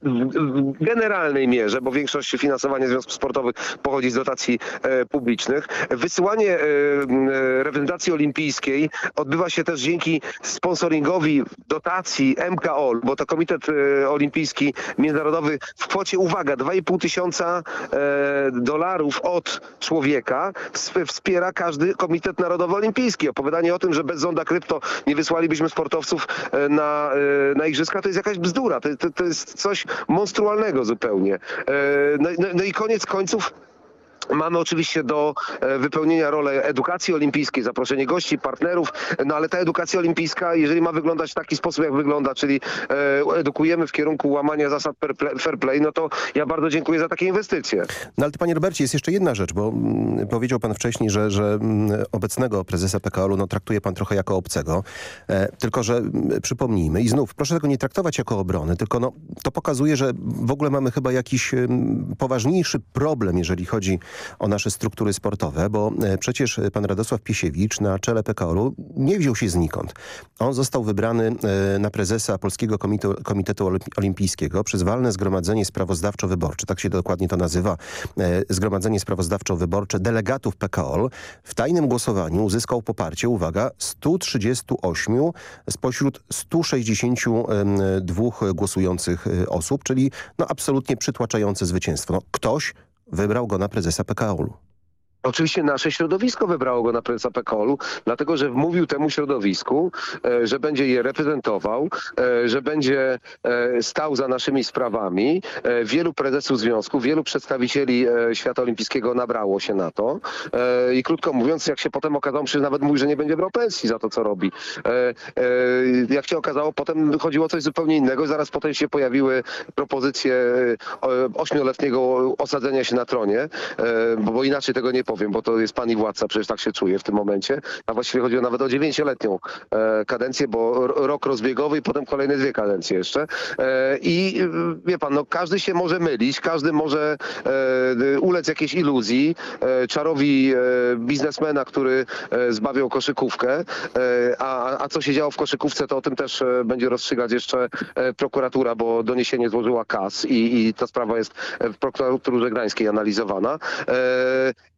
generalnej mierze, bo większość finansowania związków sportowych pochodzi z dotacji e, publicznych. Wysyłanie e, e, reprezentacji olimpijskiej odbywa się też dzięki sponsoringowi dotacji MKO, bo to Komitet e, Olimpijski Międzynarodowy w kwocie, uwaga, 2,5 tysiąca e, dolarów od człowieka ws- wspiera każdy Komitet Narodowy Olimpijski. Opowiadanie o tym, że bez zonda krypto nie wysłalibyśmy sportowców e, na, e, na igrzyska, to jest jakaś bzdura. To, to, to jest coś monstrualnego zupełnie. E, no, no, no i koniec końców Mamy oczywiście do e, wypełnienia rolę edukacji olimpijskiej, zaproszenie gości, partnerów, no ale ta edukacja olimpijska, jeżeli ma wyglądać w taki sposób, jak wygląda, czyli e, edukujemy w kierunku łamania zasad fair play- no to ja bardzo dziękuję za takie inwestycje. No ale to panie Robercie, jest jeszcze jedna rzecz, bo mm, powiedział pan wcześniej, że, że mm, obecnego prezesa PKO-u no, traktuje pan trochę jako obcego. E, tylko, że mm, przypomnijmy i znów, proszę tego nie traktować jako obrony, tylko no, to pokazuje, że w ogóle mamy chyba jakiś poważniejszy problem, jeżeli chodzi o nasze struktury sportowe, bo e, przecież pan Radosław Piesiewicz na czele PKO-u nie wziął się znikąd. On został wybrany e, na prezesa Polskiego Komitetu, Komitetu Olimpi- Olimpijskiego przez walne zgromadzenie sprawozdawczo-wyborcze, tak się dokładnie to nazywa, e, Zgromadzenie Sprawozdawczo-Wyborcze delegatów PKOL. W tajnym głosowaniu uzyskał poparcie, uwaga, 138 spośród 162 głosujących osób, czyli no absolutnie przytłaczające zwycięstwo. No, ktoś wybrał go na prezesa PKOL-u. Oczywiście nasze środowisko wybrało go na prezesa PKOL-u, dlatego że wmówił temu środowisku, e, że będzie je reprezentował, e, że będzie e, stał za naszymi sprawami. Wielu prezesów związków, wielu przedstawicieli świata olimpijskiego nabrało się na to. I krótko mówiąc, jak się potem okazało, przecież nawet mówi, że nie będzie brał pensji za to, co robi. Jak się okazało, potem chodziło o coś zupełnie innego. Zaraz potem się pojawiły propozycje ośmioletniego osadzenia się na tronie, bo inaczej tego nie powiem, bo to jest pan i władca, przecież tak się czuje w tym momencie. A właściwie chodziło nawet o dziewięcioletnią e, kadencję, bo rok rozbiegowy i potem kolejne dwie kadencje jeszcze. E, I e, wie pan, no każdy się może mylić, każdy może ulec jakiejś iluzji, czarowi biznesmena, który zbawiał koszykówkę, a, a co się działo w koszykówce, to o tym też będzie rozstrzygać jeszcze prokuratura, bo doniesienie złożyła KAS i, i ta sprawa jest w prokuraturze grańskiej analizowana.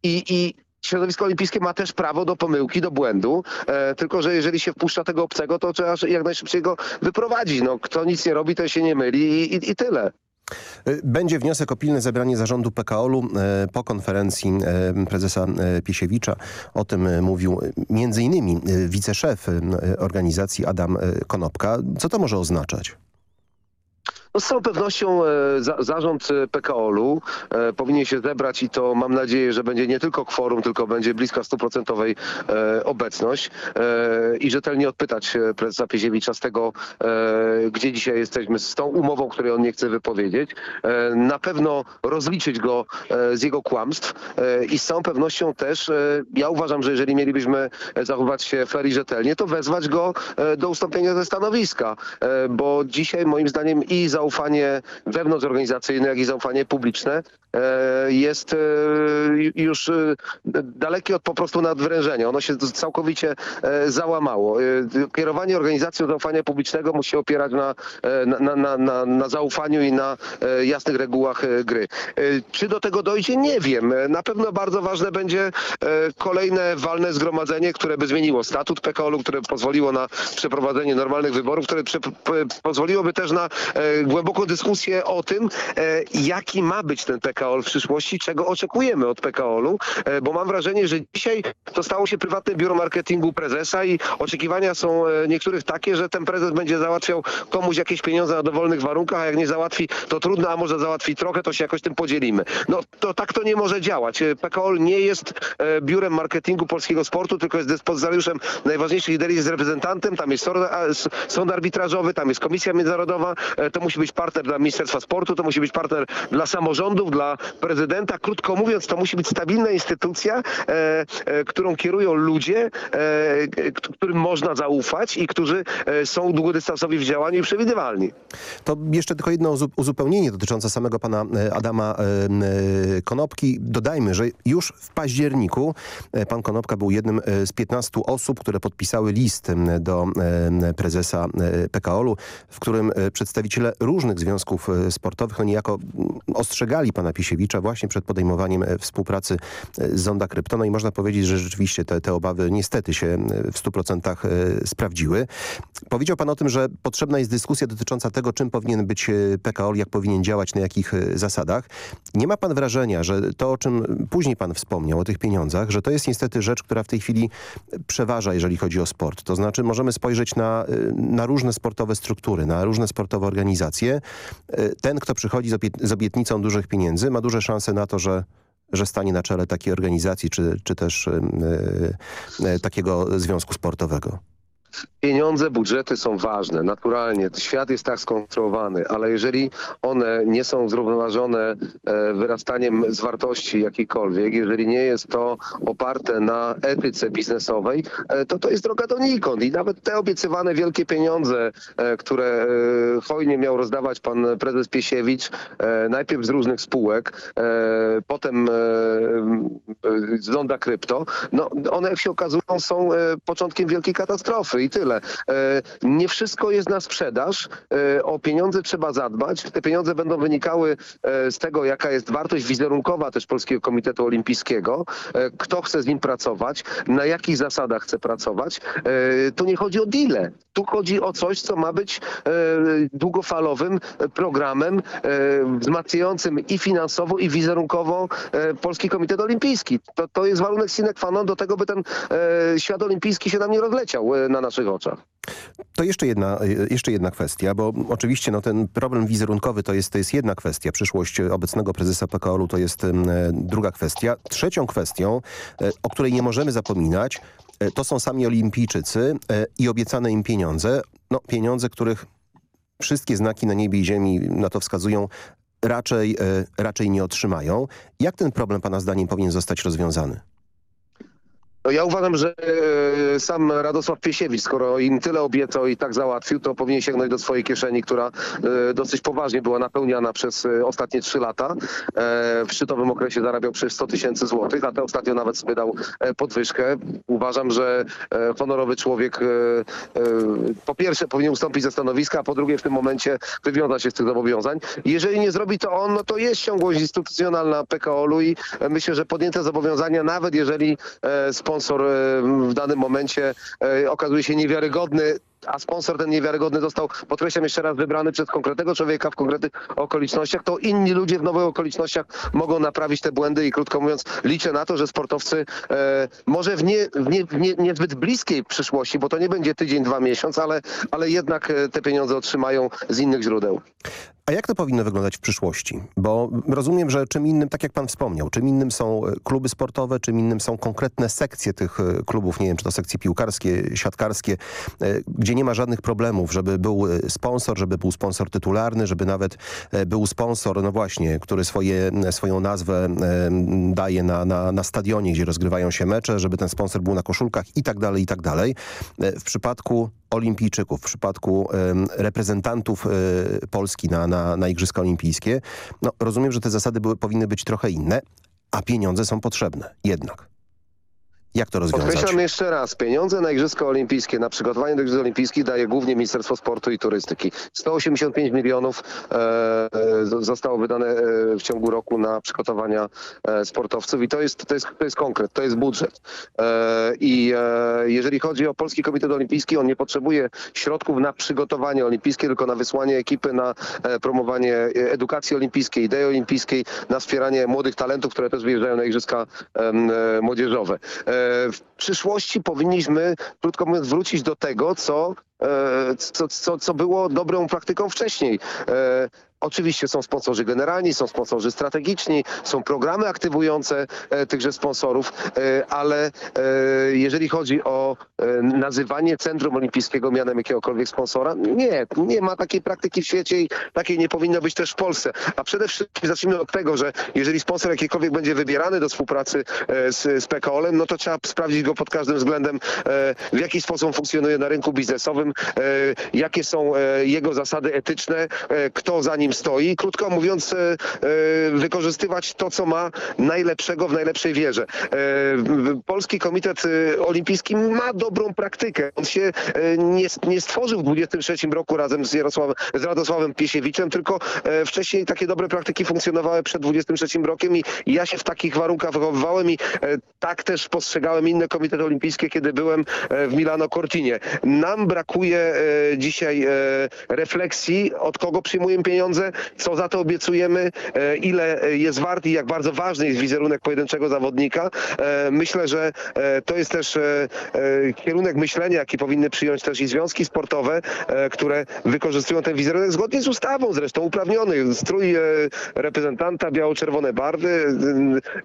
I, i Środowisko olimpijskie ma też prawo do pomyłki, do błędu, e, tylko że jeżeli się wpuszcza tego obcego, to trzeba jak najszybciej go wyprowadzić. No, kto nic nie robi, ten się nie myli i, i, i tyle. Y, Będzie wniosek o pilne zebranie zarządu PKOL-u e, po konferencji e, prezesa e, Piesiewicza. O tym e, mówił e, e, wiceszef e, organizacji Adam e, Konopka. Co to może oznaczać? No z całą pewnością e, za, zarząd e, PKOL-u e, powinien się zebrać i to mam nadzieję, że będzie nie tylko kworum, tylko będzie bliska stuprocentowej obecność i rzetelnie odpytać prezesa Piesiewicza z tego, gdzie dzisiaj jesteśmy, z tą umową, której on nie chce wypowiedzieć. Na pewno rozliczyć go z jego kłamstw i z całą pewnością też, ja uważam, że jeżeli mielibyśmy zachować się fair i rzetelnie, to wezwać go do ustąpienia ze stanowiska, bo dzisiaj moim zdaniem i zaufanie wewnątrzorganizacyjne, jak i zaufanie publiczne e, jest e, już e, dalekie od po prostu nadwrężenia. Ono się całkowicie załamało. Kierowanie organizacją zaufania publicznego musi opierać na, na, na, na, na zaufaniu i na jasnych regułach gry. Czy do tego dojdzie? Nie wiem. Na pewno bardzo ważne będzie kolejne walne zgromadzenie, które by zmieniło statut PKOL-u, które pozwoliło na przeprowadzenie normalnych wyborów, które pozwoliłoby też na głęboką dyskusję o tym, e, jaki ma być ten PKOL w przyszłości, czego oczekujemy od PKOL-u, e, bo mam wrażenie, że dzisiaj to stało się prywatne biuro marketingu prezesa i oczekiwania są e, niektórych takie, że ten prezes będzie załatwiał komuś jakieś pieniądze na dowolnych warunkach, a jak nie załatwi, to trudno, a może załatwi trochę, to się jakoś tym podzielimy. No to tak to nie może działać. PKOL nie jest biurem marketingu polskiego sportu, tylko jest dyspozytariuszem najważniejszych liderii, jest reprezentantem, tam jest sąd, arbitrażowy, tam jest komisja międzynarodowa, to musi być partner dla Ministerstwa Sportu, to musi być partner dla samorządów, dla prezydenta. Krótko mówiąc, to musi być stabilna instytucja, e, e, którą kierują ludzie, e, którym można zaufać i którzy są długodystansowi w działaniu i przewidywalni. To jeszcze tylko jedno uzu- uzupełnienie dotyczące samego pana Adama Konopki. Dodajmy, że już w październiku pan Konopka był jednym z 15 osób, które podpisały list do prezesa PKOL-u, w którym przedstawiciele różnych związków e, sportowych, no niejako mm, ostrzegali pana Pisiewicza właśnie przed podejmowaniem e, współpracy e, z Zonda Krypto. No i można powiedzieć, że rzeczywiście te, te obawy niestety się w 100% e, sprawdziły. Powiedział pan o tym, że potrzebna jest dyskusja dotycząca tego, czym powinien być PKOL, jak powinien działać, na jakich zasadach. Nie ma pan wrażenia, że to, o czym później pan wspomniał, o tych pieniądzach, że to jest niestety rzecz, która w tej chwili przeważa, jeżeli chodzi o sport. To znaczy możemy spojrzeć na, na różne sportowe struktury, na różne sportowe organizacje. E, Ten, kto przychodzi z, obiet z obietnicą dużych pieniędzy, ma duże szanse na to, że że stanie na czele takiej organizacji, czy, czy też e, e, takiego związku sportowego? Pieniądze, budżety są ważne, naturalnie. Świat jest tak skonstruowany, ale jeżeli one nie są zrównoważone e, wyrastaniem z wartości jakiejkolwiek, jeżeli nie jest to oparte na etyce biznesowej, e, to to jest droga donikąd. I nawet te obiecywane wielkie pieniądze, e, które hojnie miał rozdawać pan prezes Piesiewicz, najpierw z różnych spółek, potem z Zonda Krypto, no one jak się okazują są początkiem wielkiej katastrofy i tyle. E, Nie wszystko jest na sprzedaż. E, O pieniądze trzeba zadbać. Te pieniądze będą wynikały e, z tego, jaka jest wartość wizerunkowa też Polskiego Komitetu Olimpijskiego, kto chce z nim pracować, na jakich zasadach chce pracować. Tu nie chodzi o deale. Tu chodzi o coś, co ma być długofalowym programem wzmacniającym i finansowo, i wizerunkowo Polski Komitet Olimpijski. To, to jest warunek sine qua non do tego, by ten świat olimpijski się nam nie rozleciał na naszych oczach. To jeszcze jedna, jeszcze jedna kwestia, bo oczywiście no, ten problem wizerunkowy to jest, to jest jedna kwestia. Przyszłość obecnego prezesa PKO-u to jest em, druga kwestia. Trzecią kwestią, e, o której nie możemy zapominać, e, to są sami olimpijczycy e, i obiecane im pieniądze. No, pieniądze, których wszystkie znaki na niebie i ziemi na to wskazują, raczej, e, raczej nie otrzymają. Jak ten problem pana zdaniem powinien zostać rozwiązany? No ja uważam, że e, sam Radosław Piesiewicz, skoro im tyle obiecał i tak załatwił, to powinien sięgnąć do swojej kieszeni, która e, dosyć poważnie była napełniana przez e, ostatnie trzy lata. W szczytowym okresie zarabiał przecież 100 tysięcy złotych, a te ostatnio nawet sobie dał podwyżkę. Uważam, że honorowy człowiek po pierwsze powinien ustąpić ze stanowiska, a po drugie w tym momencie wywiązać się z tych zobowiązań. Jeżeli nie zrobi to on, no to jest ciągłość instytucjonalna PKO-u i myślę, że podjęte zobowiązania, nawet jeżeli e, sponsor e, w danym momencie e, okazuje się niewiarygodny, a sponsor ten niewiarygodny został, podkreślam jeszcze raz, wybrany przez konkretnego człowieka w konkretnych okolicznościach, to inni ludzie w nowych okolicznościach mogą naprawić te błędy i krótko mówiąc liczę na to, że sportowcy e, może w, nie, w nie, w nie, niezbyt bliskiej przyszłości, bo to nie będzie tydzień, dwa miesiąc, ale, ale jednak e, te pieniądze otrzymają z innych źródeł. A jak to powinno wyglądać w przyszłości? Bo rozumiem, że czym innym, tak jak pan wspomniał, czym innym są e, kluby sportowe, czym innym są konkretne sekcje tych e, klubów, nie wiem, czy to sekcje piłkarskie, siatkarskie, e, gdzie nie ma żadnych problemów, żeby był sponsor, żeby był sponsor tytularny, żeby nawet był sponsor, no właśnie, który swoje, swoją nazwę daje na, na, na stadionie, gdzie rozgrywają się mecze, żeby ten sponsor był na koszulkach i tak dalej, i tak dalej. W przypadku olimpijczyków, w przypadku reprezentantów e, Polski na, na, na Igrzyska Olimpijskie, no rozumiem, że te zasady były, powinny być trochę inne, a pieniądze są potrzebne jednak. Jak to rozwiązać? Podkreślam jeszcze raz, pieniądze na Igrzyska Olimpijskie, na przygotowanie do Igrzysk Olimpijskich daje głównie Ministerstwo Sportu i Turystyki. 185 milionów e, e, zostało wydane e, w ciągu roku na przygotowania e, sportowców i to jest, to, jest, to jest konkret, to jest budżet. E, I e, jeżeli chodzi o Polski Komitet Olimpijski, on nie potrzebuje środków na przygotowanie olimpijskie, tylko na wysłanie ekipy, na promowanie edukacji olimpijskiej, idei olimpijskiej, na wspieranie młodych talentów, które też wyjeżdżają na Igrzyska młodzieżowe. E, w przyszłości powinniśmy, krótko mówiąc, wrócić do tego, co, e, co, co, co było dobrą praktyką wcześniej. Oczywiście są sponsorzy generalni, są sponsorzy strategiczni, są programy aktywujące e, tychże sponsorów, e, ale e, jeżeli chodzi o nazywanie Centrum Olimpijskiego mianem jakiegokolwiek sponsora, nie, nie ma takiej praktyki w świecie i takiej nie powinno być też w Polsce. A przede wszystkim zacznijmy od tego, że jeżeli sponsor jakikolwiek będzie wybierany do współpracy z, z PKO-em, no to trzeba sprawdzić go pod każdym względem, w jaki sposób funkcjonuje na rynku biznesowym, jakie są jego zasady etyczne, kto za nim stoi. Krótko mówiąc, e, e, wykorzystywać to, co ma najlepszego w najlepszej wierze. E, Polski Komitet Olimpijski ma dobrą praktykę. On się nie, nie stworzył w 23 roku razem z, z Radosławem Piesiewiczem, tylko wcześniej takie dobre praktyki funkcjonowały przed 23 rokiem i ja się w takich warunkach wychowywałem i tak też postrzegałem inne komitety olimpijskie, kiedy byłem w Milano Cortinie. Nam brakuje dzisiaj refleksji, od kogo przyjmujemy pieniądze, co za to obiecujemy, e, ile jest wart i jak bardzo ważny jest wizerunek pojedynczego zawodnika. E, myślę, że e, to jest też e, e, kierunek myślenia, jaki powinny przyjąć też i związki sportowe, e, które wykorzystują ten wizerunek zgodnie z ustawą zresztą uprawniony. Strój e, reprezentanta, biało-czerwone barwy,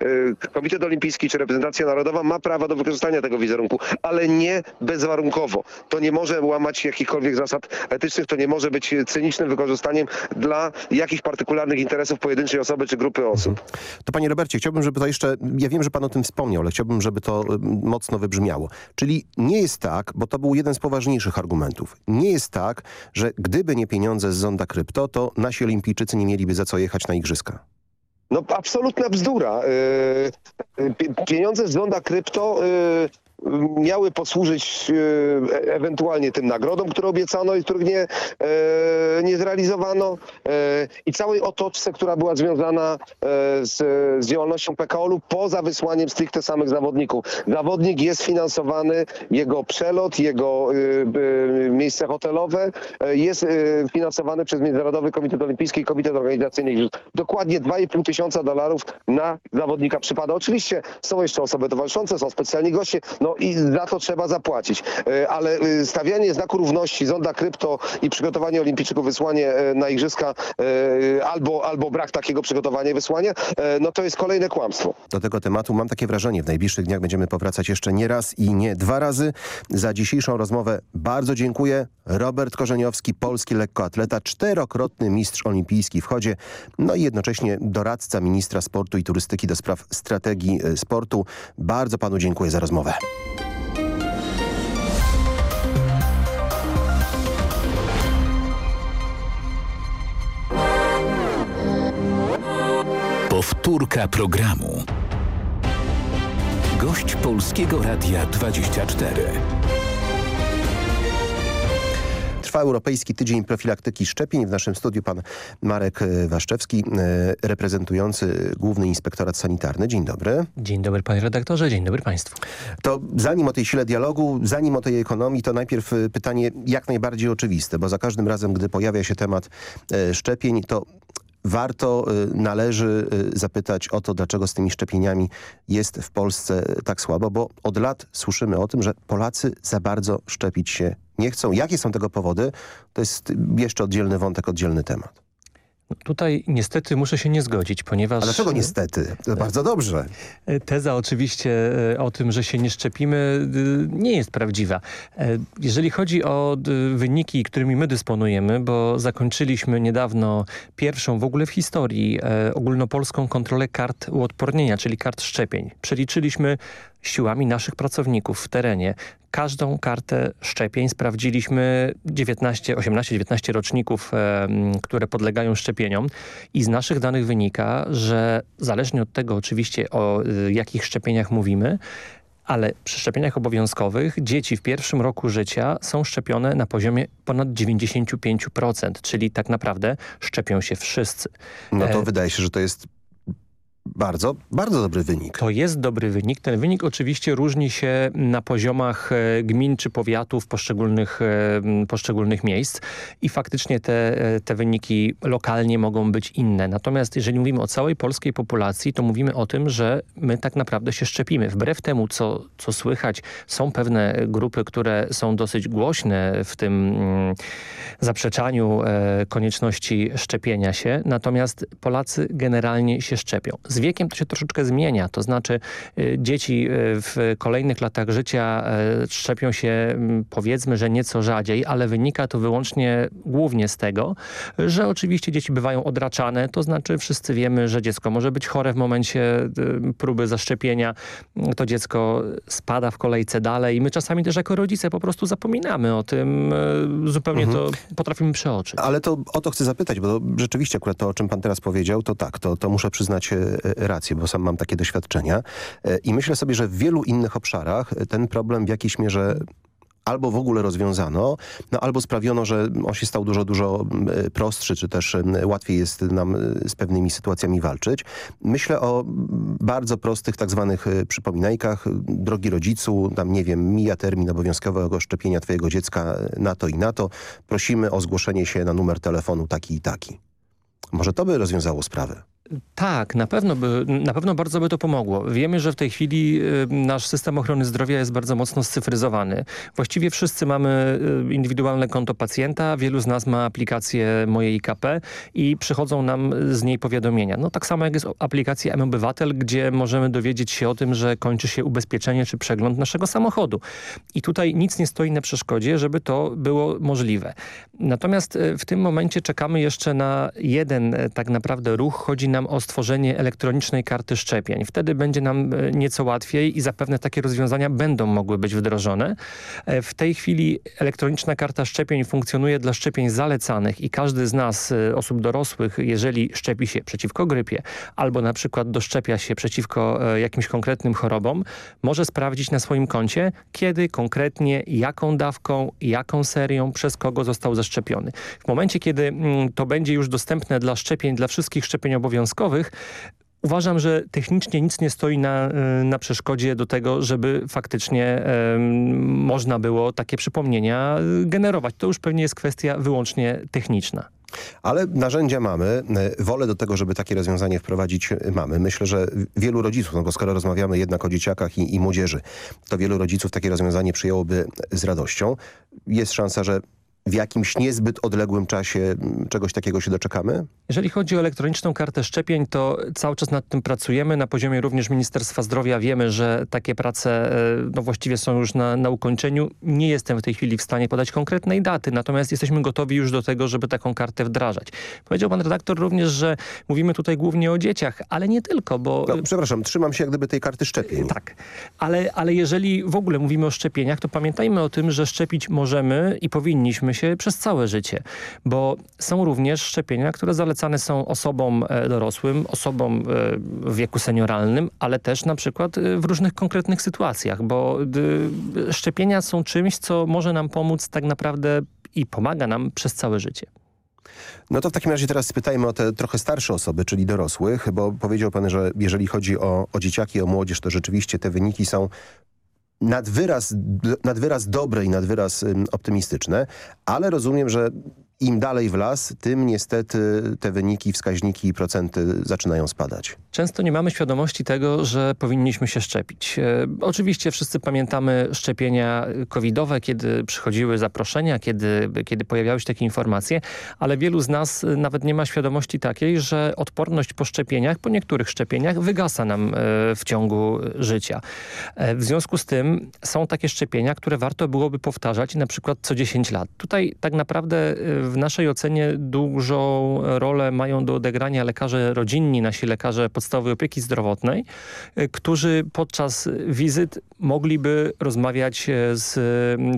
e, e, Komitet Olimpijski czy reprezentacja narodowa ma prawo do wykorzystania tego wizerunku, ale nie bezwarunkowo. To nie może łamać jakichkolwiek zasad etycznych, to nie może być cynicznym wykorzystaniem dla jakichś partykularnych interesów pojedynczej osoby czy grupy osób. To panie Robercie, chciałbym, żeby to jeszcze, ja wiem, że pan o tym wspomniał, ale chciałbym, żeby to y, mocno wybrzmiało. Czyli nie jest tak, bo to był jeden z poważniejszych argumentów, nie jest tak, że gdyby nie pieniądze z Zonda Krypto, to nasi olimpijczycy nie mieliby za co jechać na igrzyska. No absolutna bzdura. Yy, pie- Pieniądze z Zonda Krypto yy, miały posłużyć e- ewentualnie tym nagrodom, które obiecano i których nie, yy, nie zrealizowano yy, i całej otoczce, która była związana z, z działalnością PKOL-u poza wysłaniem stricte samych zawodników. Zawodnik jest finansowany, jego przelot, jego miejsce hotelowe jest finansowane przez Międzynarodowy Komitet Olimpijski i Komitet Organizacyjny. Dokładnie 2,5 tysiąca dolarów na zawodnika przypada. Oczywiście są jeszcze osoby towarzyszące, są specjalni goście, no i za to trzeba zapłacić. E, Ale e, stawianie znaku równości zonda krypto i przygotowanie olimpijczyków, wysłanie e, na igrzyska albo, albo brak takiego przygotowania wysłania, no to jest kolejne kłamstwo. Do tego tematu mam takie wrażenie, w najbliższych dniach będziemy powracać jeszcze nie raz i nie dwa razy. Za dzisiejszą rozmowę bardzo dziękuję. Robert Korzeniowski, polski lekkoatleta, czterokrotny mistrz olimpijski w chodzie, no i jednocześnie doradca ministra sportu i turystyki do spraw strategii sportu. Bardzo panu dziękuję za rozmowę. Powtórka programu. Gość Polskiego Radia 24. Trwa Europejski Tydzień Profilaktyki Szczepień. W naszym studiu pan Marek e, Waszczewski, e, reprezentujący Główny Inspektorat Sanitarny. Dzień dobry. Dzień dobry panie redaktorze, dzień dobry państwu. To zanim o tej sile dialogu, zanim o tej ekonomii, to najpierw e, pytanie jak najbardziej oczywiste, bo za każdym razem, gdy pojawia się temat szczepień, to warto, należy zapytać o to, dlaczego z tymi szczepieniami jest w Polsce tak słabo, bo od lat słyszymy o tym, że Polacy za bardzo szczepić się nie chcą. Jakie są tego powody? To jest jeszcze oddzielny wątek, oddzielny temat. No, tutaj niestety muszę się nie zgodzić, ponieważ... A dlaczego niestety? To bardzo dobrze. E, Teza oczywiście e, o tym, że się nie szczepimy e, nie jest prawdziwa. E, Jeżeli chodzi o wyniki, którymi my dysponujemy, bo zakończyliśmy niedawno pierwszą w ogóle w historii e, ogólnopolską kontrolę kart uodpornienia, czyli kart szczepień. Przeliczyliśmy siłami naszych pracowników w terenie każdą kartę szczepień. Sprawdziliśmy 19, 18-19 roczników, e, które podlegają szczepieniom i z naszych danych wynika, że zależnie od tego oczywiście o y, jakich szczepieniach mówimy, ale przy szczepieniach obowiązkowych dzieci w pierwszym roku życia są szczepione na poziomie ponad 95%, czyli tak naprawdę szczepią się wszyscy. No to E, wydaje się, że to jest bardzo, bardzo dobry wynik. To jest dobry wynik. Ten wynik oczywiście różni się na poziomach e, gmin czy powiatów poszczególnych, e, poszczególnych miejsc i faktycznie te, e, te wyniki lokalnie mogą być inne. Natomiast jeżeli mówimy o całej polskiej populacji, to mówimy o tym, że my tak naprawdę się szczepimy. Wbrew temu, co, co słychać, są pewne grupy, które są dosyć głośne w tym mm, zaprzeczaniu konieczności szczepienia się, natomiast Polacy generalnie się szczepią. Z wiekiem to się troszeczkę zmienia, to znaczy y, dzieci y, w kolejnych latach życia y, szczepią się mm, powiedzmy, że nieco rzadziej, ale wynika to wyłącznie głównie z tego, że oczywiście dzieci bywają odraczane, to znaczy wszyscy wiemy, że dziecko może być chore w momencie próby zaszczepienia, to dziecko spada w kolejce dalej i my czasami też jako rodzice po prostu zapominamy o tym, zupełnie Mhm. to potrafimy przeoczyć. Ale to o to chcę zapytać, bo rzeczywiście akurat to, o czym pan teraz powiedział, to tak, to, to muszę przyznać rację, bo sam mam takie doświadczenia. E, I myślę sobie, że w wielu innych obszarach e, ten problem w jakiejś mierze albo w ogóle rozwiązano, no albo sprawiono, że on się stał dużo, dużo e, prostszy, czy też e, łatwiej jest nam e, z pewnymi sytuacjami walczyć. Myślę o bardzo prostych tak zwanych przypominajkach. Drogi rodzicu, tam nie wiem, mija termin obowiązkowego szczepienia twojego dziecka na to i na to. Prosimy o zgłoszenie się na numer telefonu taki i taki. Może to by rozwiązało sprawę. Tak, na pewno, by, na pewno bardzo by to pomogło. Wiemy, że w tej chwili y, nasz system ochrony zdrowia jest bardzo mocno scyfryzowany. Właściwie wszyscy mamy y, indywidualne konto pacjenta, wielu z nas ma aplikację Moje IKP i przychodzą nam z niej powiadomienia. No tak samo jak jest aplikacja M-Obywatel, gdzie możemy dowiedzieć się o tym, że kończy się ubezpieczenie czy przegląd naszego samochodu. I tutaj nic nie stoi na przeszkodzie, żeby to było możliwe. Natomiast y, w tym momencie czekamy jeszcze na jeden tak naprawdę ruch. Chodzi nam o stworzenie elektronicznej karty szczepień. Wtedy będzie nam e, nieco łatwiej i zapewne takie rozwiązania będą mogły być wdrożone. E, w tej chwili elektroniczna karta szczepień funkcjonuje dla szczepień zalecanych i każdy z nas, e, osób dorosłych, jeżeli szczepi się przeciwko grypie albo na przykład doszczepia się przeciwko jakimś konkretnym chorobom, może sprawdzić na swoim koncie, kiedy konkretnie, jaką dawką, jaką serią, przez kogo został zaszczepiony. W momencie, kiedy mm, to będzie już dostępne dla szczepień, dla wszystkich szczepień obowiązkowych, obowiązkowych, Uważam, że technicznie nic nie stoi na, y, na przeszkodzie do tego, żeby faktycznie można było takie przypomnienia y, generować. To już pewnie jest kwestia wyłącznie techniczna. Ale narzędzia mamy, y, wolę do tego, żeby takie rozwiązanie wprowadzić mamy. Myślę, że wielu rodziców, no bo skoro rozmawiamy jednak o dzieciakach i, i młodzieży, to wielu rodziców takie rozwiązanie przyjęłoby z radością. Jest szansa, że w jakimś niezbyt odległym czasie czegoś takiego się doczekamy? Jeżeli chodzi o elektroniczną kartę szczepień, to cały czas nad tym pracujemy. Na poziomie również Ministerstwa Zdrowia wiemy, że takie prace e, no właściwie są już na, na ukończeniu. Nie jestem w tej chwili w stanie podać konkretnej daty, natomiast jesteśmy gotowi już do tego, żeby taką kartę wdrażać. Powiedział pan redaktor również, że mówimy tutaj głównie o dzieciach, ale nie tylko, bo... No, przepraszam, trzymam się jak gdyby tej karty szczepień. Tak, ale, ale jeżeli w ogóle mówimy o szczepieniach, to pamiętajmy o tym, że szczepić możemy i powinniśmy się przez całe życie, bo są również szczepienia, które zalecane są osobom e, dorosłym, osobom e, w wieku senioralnym, ale też na przykład e, w różnych konkretnych sytuacjach, bo szczepienia są czymś, co może nam pomóc tak naprawdę i pomaga nam przez całe życie. No to w takim razie teraz spytajmy o te trochę starsze osoby, czyli dorosłych, bo powiedział pan, że jeżeli chodzi o, o dzieciaki, o młodzież, to rzeczywiście te wyniki są nad wyraz, nad wyraz dobre i nad wyraz optymistyczne, ale rozumiem, że im dalej w las, tym niestety te wyniki, wskaźniki i procenty zaczynają spadać. Często nie mamy świadomości tego, że powinniśmy się szczepić. E, oczywiście wszyscy pamiętamy szczepienia covidowe, kiedy przychodziły zaproszenia, kiedy, kiedy pojawiały się takie informacje, ale wielu z nas nawet nie ma świadomości takiej, że odporność po szczepieniach, po niektórych szczepieniach wygasa nam e, w ciągu życia. E, w związku z tym są takie szczepienia, które warto byłoby powtarzać na przykład co 10 lat. Tutaj tak naprawdę w naszej ocenie dużą rolę mają do odegrania lekarze rodzinni, nasi lekarze podstawowej opieki zdrowotnej, y, którzy podczas wizyt mogliby rozmawiać e, z,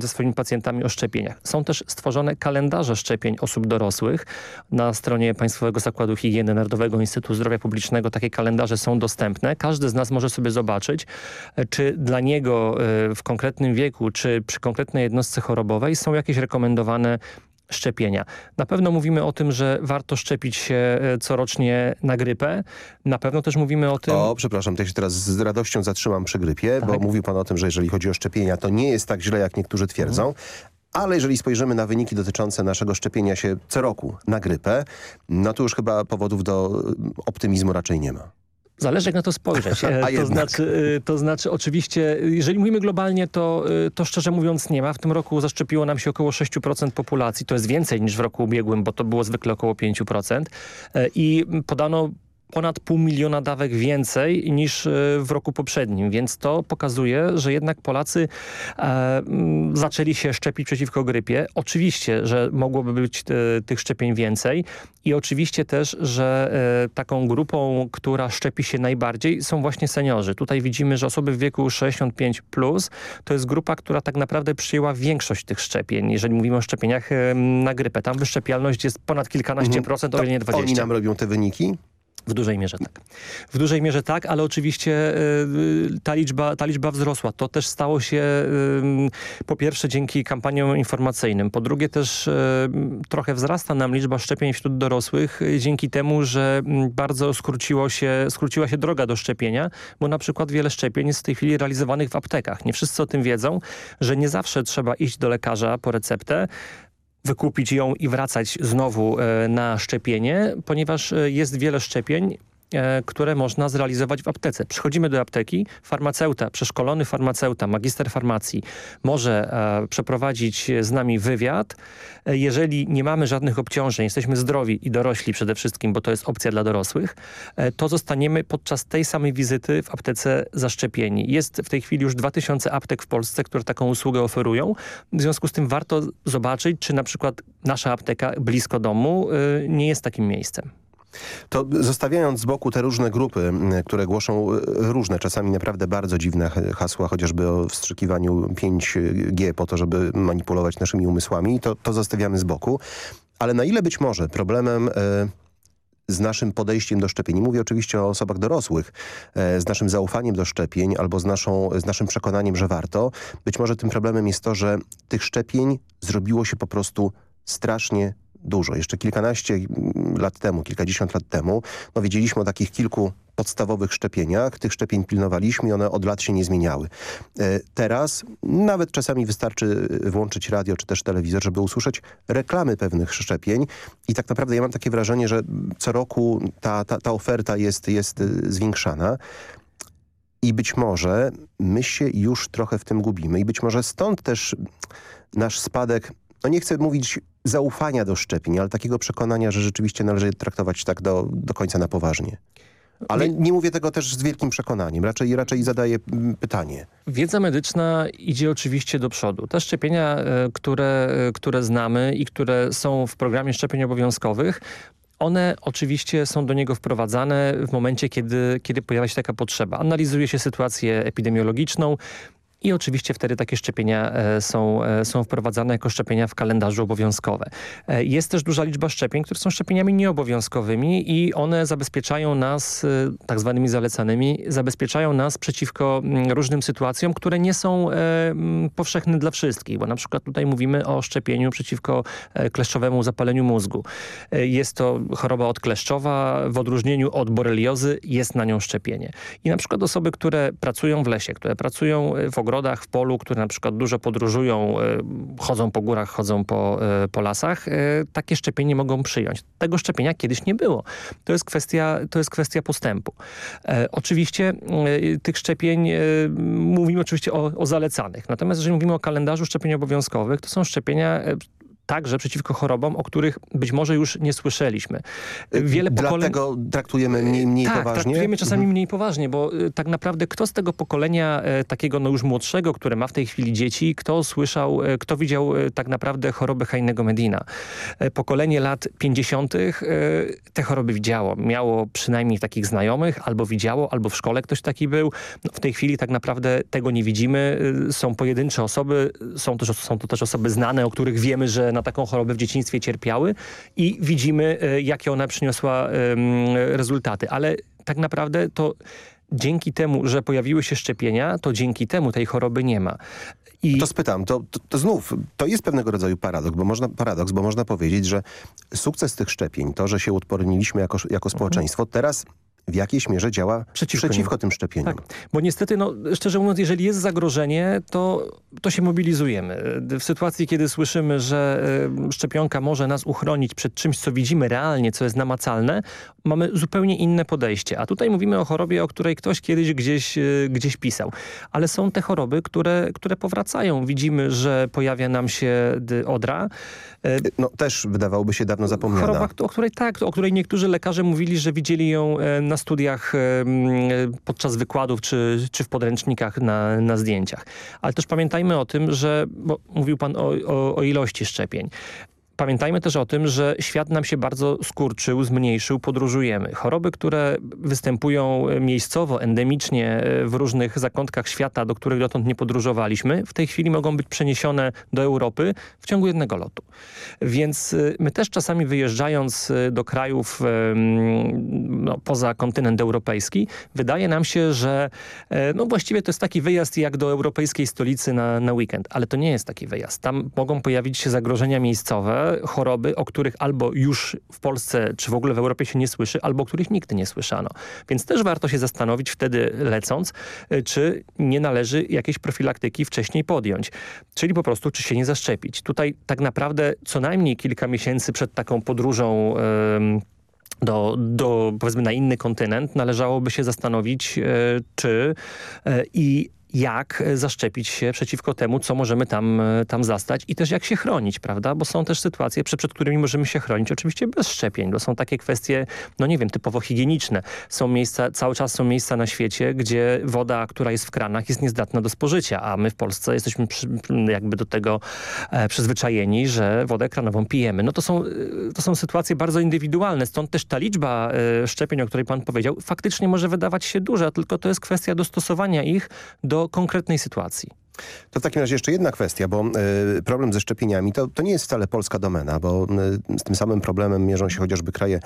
ze swoimi pacjentami o szczepieniach. Są też stworzone kalendarze szczepień osób dorosłych. Na stronie Państwowego Zakładu Higieny Narodowego Instytutu Zdrowia Publicznego takie kalendarze są dostępne. Każdy z nas może sobie zobaczyć, e, czy dla niego e, w konkretnym wieku, czy przy konkretnej jednostce chorobowej są jakieś rekomendowane szczepienia. Na pewno mówimy o tym, że warto szczepić się e, corocznie na grypę. Na pewno też mówimy o tym... O, przepraszam, to ja się teraz z radością zatrzymam przy grypie, tak. bo mówił pan o tym, że jeżeli chodzi o szczepienia, to nie jest tak źle, jak niektórzy twierdzą. Mhm. Ale jeżeli spojrzymy na wyniki dotyczące naszego szczepienia się co roku na grypę, no to już chyba powodów do optymizmu raczej nie ma. Zależy jak na to spojrzeć. (laughs) E, to, znaczy, e, to znaczy oczywiście, jeżeli mówimy globalnie, to, e, to szczerze mówiąc nie ma. W tym roku zaszczepiło nam się około 6% populacji. To jest więcej niż w roku ubiegłym, bo to było zwykle około 5%. I podano ponad pół miliona dawek więcej niż e, w roku poprzednim, więc to pokazuje, że jednak Polacy e, zaczęli się szczepić przeciwko grypie. Oczywiście, że mogłoby być e, tych szczepień więcej i oczywiście też, że e, taką grupą, która szczepi się najbardziej są właśnie seniorzy. Tutaj widzimy, że osoby w wieku 65+, plus, to jest grupa, która tak naprawdę przyjęła większość tych szczepień, jeżeli mówimy o szczepieniach na grypę. Tam wyszczepialność jest ponad kilkanaście mhm. procent, o ile nie 20. Oni nam robią te wyniki? W dużej mierze tak. W dużej mierze tak, ale oczywiście y, ta, liczba, ta liczba wzrosła. To też stało się po pierwsze dzięki kampaniom informacyjnym. Po drugie też y, trochę wzrasta nam liczba szczepień wśród dorosłych dzięki temu, że bardzo skróciło się, skróciła się droga do szczepienia, bo na przykład wiele szczepień jest w tej chwili realizowanych w aptekach. Nie wszyscy o tym wiedzą, że nie zawsze trzeba iść do lekarza po receptę wykupić ją i wracać znowu e, na szczepienie, ponieważ e, jest wiele szczepień, które można zrealizować w aptece. Przychodzimy do apteki, farmaceuta, przeszkolony farmaceuta, magister farmacji może e, przeprowadzić z nami wywiad. E, jeżeli nie mamy żadnych obciążeń, jesteśmy zdrowi i dorośli przede wszystkim, bo to jest opcja dla dorosłych, to zostaniemy podczas tej samej wizyty w aptece zaszczepieni. Jest w tej chwili już 2000 aptek w Polsce, które taką usługę oferują. W związku z tym warto zobaczyć, czy na przykład nasza apteka blisko domu nie jest takim miejscem. To zostawiając z boku te różne grupy, które głoszą e, różne, czasami naprawdę bardzo dziwne hasła, chociażby o wstrzykiwaniu 5G po to, żeby manipulować naszymi umysłami, to, to zostawiamy z boku. Ale na ile być może problemem... E, z naszym podejściem do szczepień. Mówię oczywiście o osobach dorosłych, e, z naszym zaufaniem do szczepień albo z, naszą, z naszym przekonaniem, że warto. Być może tym problemem jest to, że tych szczepień zrobiło się po prostu strasznie dużo. Jeszcze kilkanaście lat temu, kilkadziesiąt lat temu, no wiedzieliśmy o takich kilku podstawowych szczepieniach. Tych szczepień pilnowaliśmy i one od lat się nie zmieniały. E, teraz nawet czasami wystarczy włączyć radio czy też telewizor, żeby usłyszeć reklamy pewnych szczepień i tak naprawdę ja mam takie wrażenie, że co roku ta, ta, ta oferta jest, jest e, zwiększana. I być może my się już trochę w tym gubimy i być może stąd też nasz spadek no nie chcę mówić zaufania do szczepień, ale takiego przekonania, że rzeczywiście należy traktować tak do, do końca na poważnie. Ale nie mówię tego też z wielkim przekonaniem. Raczej, raczej zadaję mm, pytanie. Wiedza medyczna idzie oczywiście do przodu. Te szczepienia, e, które, e, które znamy i które są w programie szczepień obowiązkowych, one oczywiście są do niego wprowadzane w momencie, kiedy, kiedy pojawia się taka potrzeba. Analizuje się sytuację epidemiologiczną, i oczywiście wtedy takie szczepienia e, są, e, są wprowadzane jako szczepienia w kalendarzu obowiązkowe. E, jest też duża liczba szczepień, które są szczepieniami nieobowiązkowymi i one zabezpieczają nas, tak zwanymi zalecanymi, zabezpieczają nas przeciwko mm, różnym sytuacjom, które nie są mm, powszechne dla wszystkich, bo na przykład tutaj mówimy o szczepieniu przeciwko kleszczowemu zapaleniu mózgu. Jest to choroba odkleszczowa, w odróżnieniu od boreliozy jest na nią szczepienie. I na przykład osoby, które pracują w lesie, które pracują w ogrodach, ogrodach, w polu, które na przykład dużo podróżują, e, chodzą po górach, chodzą po, e, po lasach, e, takie szczepienie mogą przyjąć. Tego szczepienia kiedyś nie było. To jest kwestia, to jest kwestia postępu. Oczywiście tych szczepień mówimy oczywiście o, o zalecanych. Natomiast jeżeli mówimy o kalendarzu szczepień obowiązkowych, to są szczepienia także przeciwko chorobom, o których być może już nie słyszeliśmy. Wiele pokoleń... Dlatego traktujemy mniej, mniej tak, poważnie? traktujemy czasami mhm. mniej poważnie, bo y, tak naprawdę kto z tego pokolenia e, takiego no już młodszego, które ma w tej chwili dzieci, kto słyszał, e, kto widział e, tak naprawdę chorobę Heinego Medina? Pokolenie lat 50. te choroby widziało. Miało przynajmniej takich znajomych, albo widziało, albo w szkole ktoś taki był. No, w tej chwili tak naprawdę tego nie widzimy. Są pojedyncze osoby, są, też, są to też osoby znane, o których wiemy, że na taką chorobę w dzieciństwie cierpiały i widzimy, e, jakie ona przyniosła rezultaty. Ale tak naprawdę to dzięki temu, że pojawiły się szczepienia, to dzięki temu tej choroby nie ma. I... To spytam, to, to, to, znów, to jest pewnego rodzaju paradoks bo, można, paradoks, bo można powiedzieć, że sukces tych szczepień, to, że się odporniliśmy jako, jako społeczeństwo, teraz w jakiejś mierze działa przeciwko, przeciwko tym szczepieniom. Tak, bo niestety, no, szczerze mówiąc, jeżeli jest zagrożenie, to, to się mobilizujemy. W sytuacji, kiedy słyszymy, że e, szczepionka może nas uchronić przed czymś, co widzimy realnie, co jest namacalne, mamy zupełnie inne podejście. A tutaj mówimy o chorobie, o której ktoś kiedyś gdzieś, e, gdzieś pisał. Ale są te choroby, które, które powracają. Widzimy, że pojawia nam się odra. E, no też wydawałoby się dawno zapomniana. Choroba, o której tak, o której niektórzy lekarze mówili, że widzieli ją na studiach podczas wykładów czy, czy w podręcznikach na, na zdjęciach. Ale też pamiętajmy o tym, że, bo mówił pan o, o, o ilości szczepień Pamiętajmy też o tym, że świat nam się bardzo skurczył, zmniejszył, podróżujemy. Choroby, które występują miejscowo, endemicznie w różnych zakątkach świata, do których dotąd nie podróżowaliśmy, w tej chwili mogą być przeniesione do Europy w ciągu jednego lotu. Więc y, my też czasami wyjeżdżając y, do krajów no, poza kontynent europejski, wydaje nam się, że e, no właściwie to jest taki wyjazd jak do europejskiej stolicy na, na weekend, ale to nie jest taki wyjazd. Tam mogą pojawić się zagrożenia miejscowe, choroby, o których albo już w Polsce czy w ogóle w Europie się nie słyszy, albo o których nigdy nie słyszano. Więc też warto się zastanowić wtedy lecąc, e, czy nie należy jakiejś profilaktyki wcześniej podjąć. Czyli po prostu, czy się nie zaszczepić. Tutaj tak naprawdę co najmniej kilka miesięcy przed taką podróżą do, do, powiedzmy na inny kontynent, należałoby się zastanowić, e, czy e, i jak zaszczepić się przeciwko temu, co możemy tam, tam zastać i też jak się chronić, prawda? Bo są też sytuacje, przed którymi możemy się chronić oczywiście bez szczepień, bo są takie kwestie, no nie wiem, typowo higieniczne. Są miejsca, cały czas są miejsca na świecie, gdzie woda, która jest w kranach jest niezdatna do spożycia, a my w Polsce jesteśmy przy, jakby do tego e, przyzwyczajeni, że wodę kranową pijemy. No to są, to są sytuacje bardzo indywidualne, stąd też ta liczba e, szczepień, o której pan powiedział, faktycznie może wydawać się duża, tylko to jest kwestia dostosowania ich do konkretnej sytuacji. To w takim razie jeszcze jedna kwestia, bo y, problem ze szczepieniami to, to nie jest wcale polska domena, bo y, z tym samym problemem mierzą się chociażby kraje y,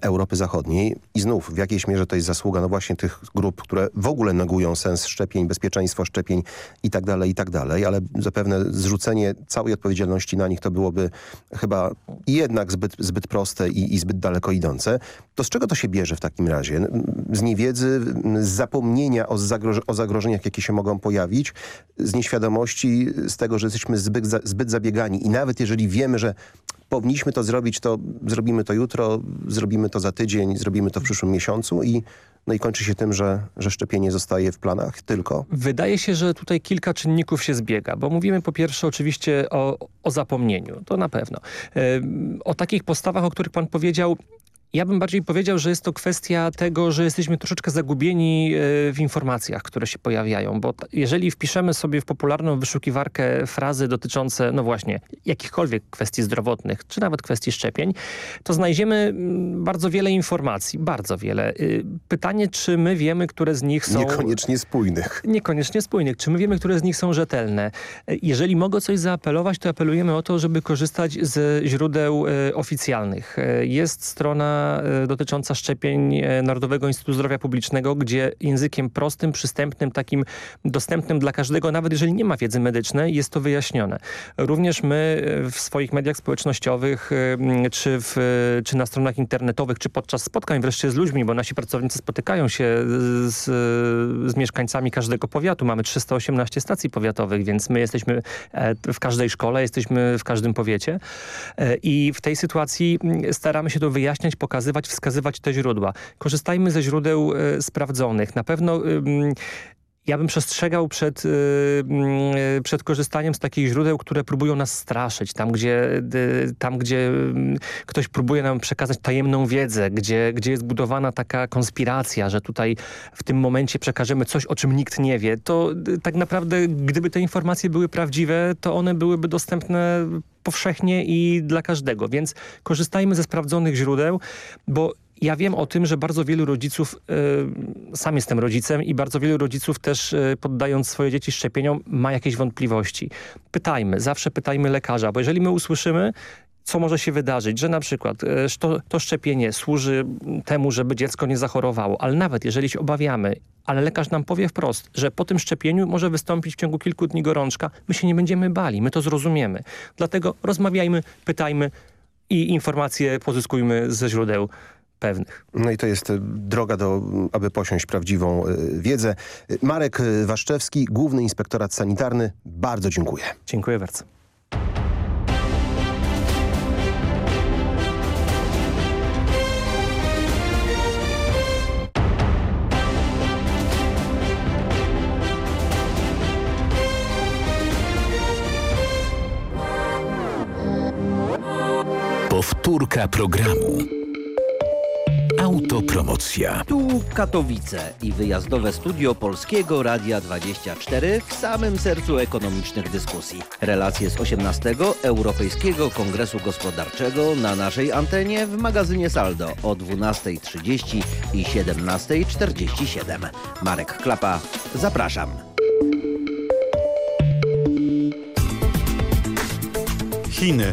Europy Zachodniej i znów w jakiejś mierze to jest zasługa no właśnie tych grup, które w ogóle negują sens szczepień, bezpieczeństwo szczepień i tak dalej, i tak dalej, ale zapewne zrzucenie całej odpowiedzialności na nich to byłoby chyba jednak zbyt, zbyt proste i, i zbyt daleko idące. To z czego to się bierze w takim razie? Z niewiedzy, z zapomnienia o, zagroż o zagrożeniach, jakie się mogą pojawić, z nieświadomości, z tego, że jesteśmy zbyt, zbyt zabiegani i nawet jeżeli wiemy, że powinniśmy to zrobić, to zrobimy to jutro, zrobimy to za tydzień, zrobimy to w przyszłym miesiącu i no i kończy się tym, że, że szczepienie zostaje w planach tylko? Wydaje się, że tutaj kilka czynników się zbiega, bo mówimy po pierwsze oczywiście o, o zapomnieniu, to na pewno. O takich postawach, o których pan powiedział, ja bym bardziej powiedział, że jest to kwestia tego, że jesteśmy troszeczkę zagubieni e, w informacjach, które się pojawiają, bo jeżeli wpiszemy sobie w popularną wyszukiwarkę frazy dotyczące, no właśnie, jakichkolwiek kwestii zdrowotnych, czy nawet kwestii szczepień, to znajdziemy bardzo wiele informacji, bardzo wiele. Y, pytanie, czy my wiemy, które z nich są... Niekoniecznie spójnych. Niekoniecznie spójnych. Czy my wiemy, które z nich są rzetelne? E, jeżeli mogę coś zaapelować, to apelujemy o to, żeby korzystać z źródeł e, oficjalnych. Jest strona E, dotycząca szczepień e, Narodowego Instytutu Zdrowia Publicznego, gdzie językiem prostym, przystępnym, takim dostępnym dla każdego, nawet jeżeli nie ma wiedzy medycznej, jest to wyjaśnione. Również my e, w swoich mediach społecznościowych, czy, w, czy na stronach internetowych, czy podczas spotkań wreszcie z ludźmi, bo nasi pracownicy spotykają się z, z mieszkańcami każdego powiatu. Mamy 318 stacji powiatowych, więc my jesteśmy w każdej szkole, jesteśmy w każdym powiecie i w tej sytuacji staramy się to wyjaśniać, pokazywać, wskazywać te źródła. Korzystajmy ze źródeł e, sprawdzonych. Na pewno ja bym przestrzegał przed, yy, przed korzystaniem z takich źródeł, które próbują nas straszyć. Tam, gdzie, yy, tam, gdzie yy, ktoś próbuje nam przekazać tajemną wiedzę, gdzie, gdzie jest budowana taka konspiracja, że tutaj w tym momencie przekażemy coś, o czym nikt nie wie. To y, tak naprawdę, gdyby te informacje były prawdziwe, to one byłyby dostępne powszechnie i dla każdego. Więc korzystajmy ze sprawdzonych źródeł, bo ja wiem o tym, że bardzo wielu rodziców, y, sam jestem rodzicem i bardzo wielu rodziców też y, poddając swoje dzieci szczepieniom ma jakieś wątpliwości. Pytajmy, zawsze pytajmy lekarza, bo jeżeli my usłyszymy, co może się wydarzyć, że na przykład y, to, to, szczepienie służy temu, żeby dziecko nie zachorowało, ale nawet jeżeli się obawiamy, ale lekarz nam powie wprost, że po tym szczepieniu może wystąpić w ciągu kilku dni gorączka, my się nie będziemy bali, my to zrozumiemy. Dlatego rozmawiajmy, pytajmy i informacje pozyskujmy ze źródeł pewnych. No i to jest e, droga, do, aby posiąść prawdziwą e, wiedzę. Marek e, Waszczewski, Główny Inspektorat Sanitarny. Bardzo dziękuję. Dziękuję bardzo. Powtórka programu. Autopromocja. Tu Katowice i wyjazdowe studio Polskiego Radia 24 w samym sercu ekonomicznych dyskusji. Relacje z 18 Europejskiego Kongresu Gospodarczego na naszej antenie w magazynie Saldo o 12.30 i 17.47. Marek Klapa, zapraszam. Chiny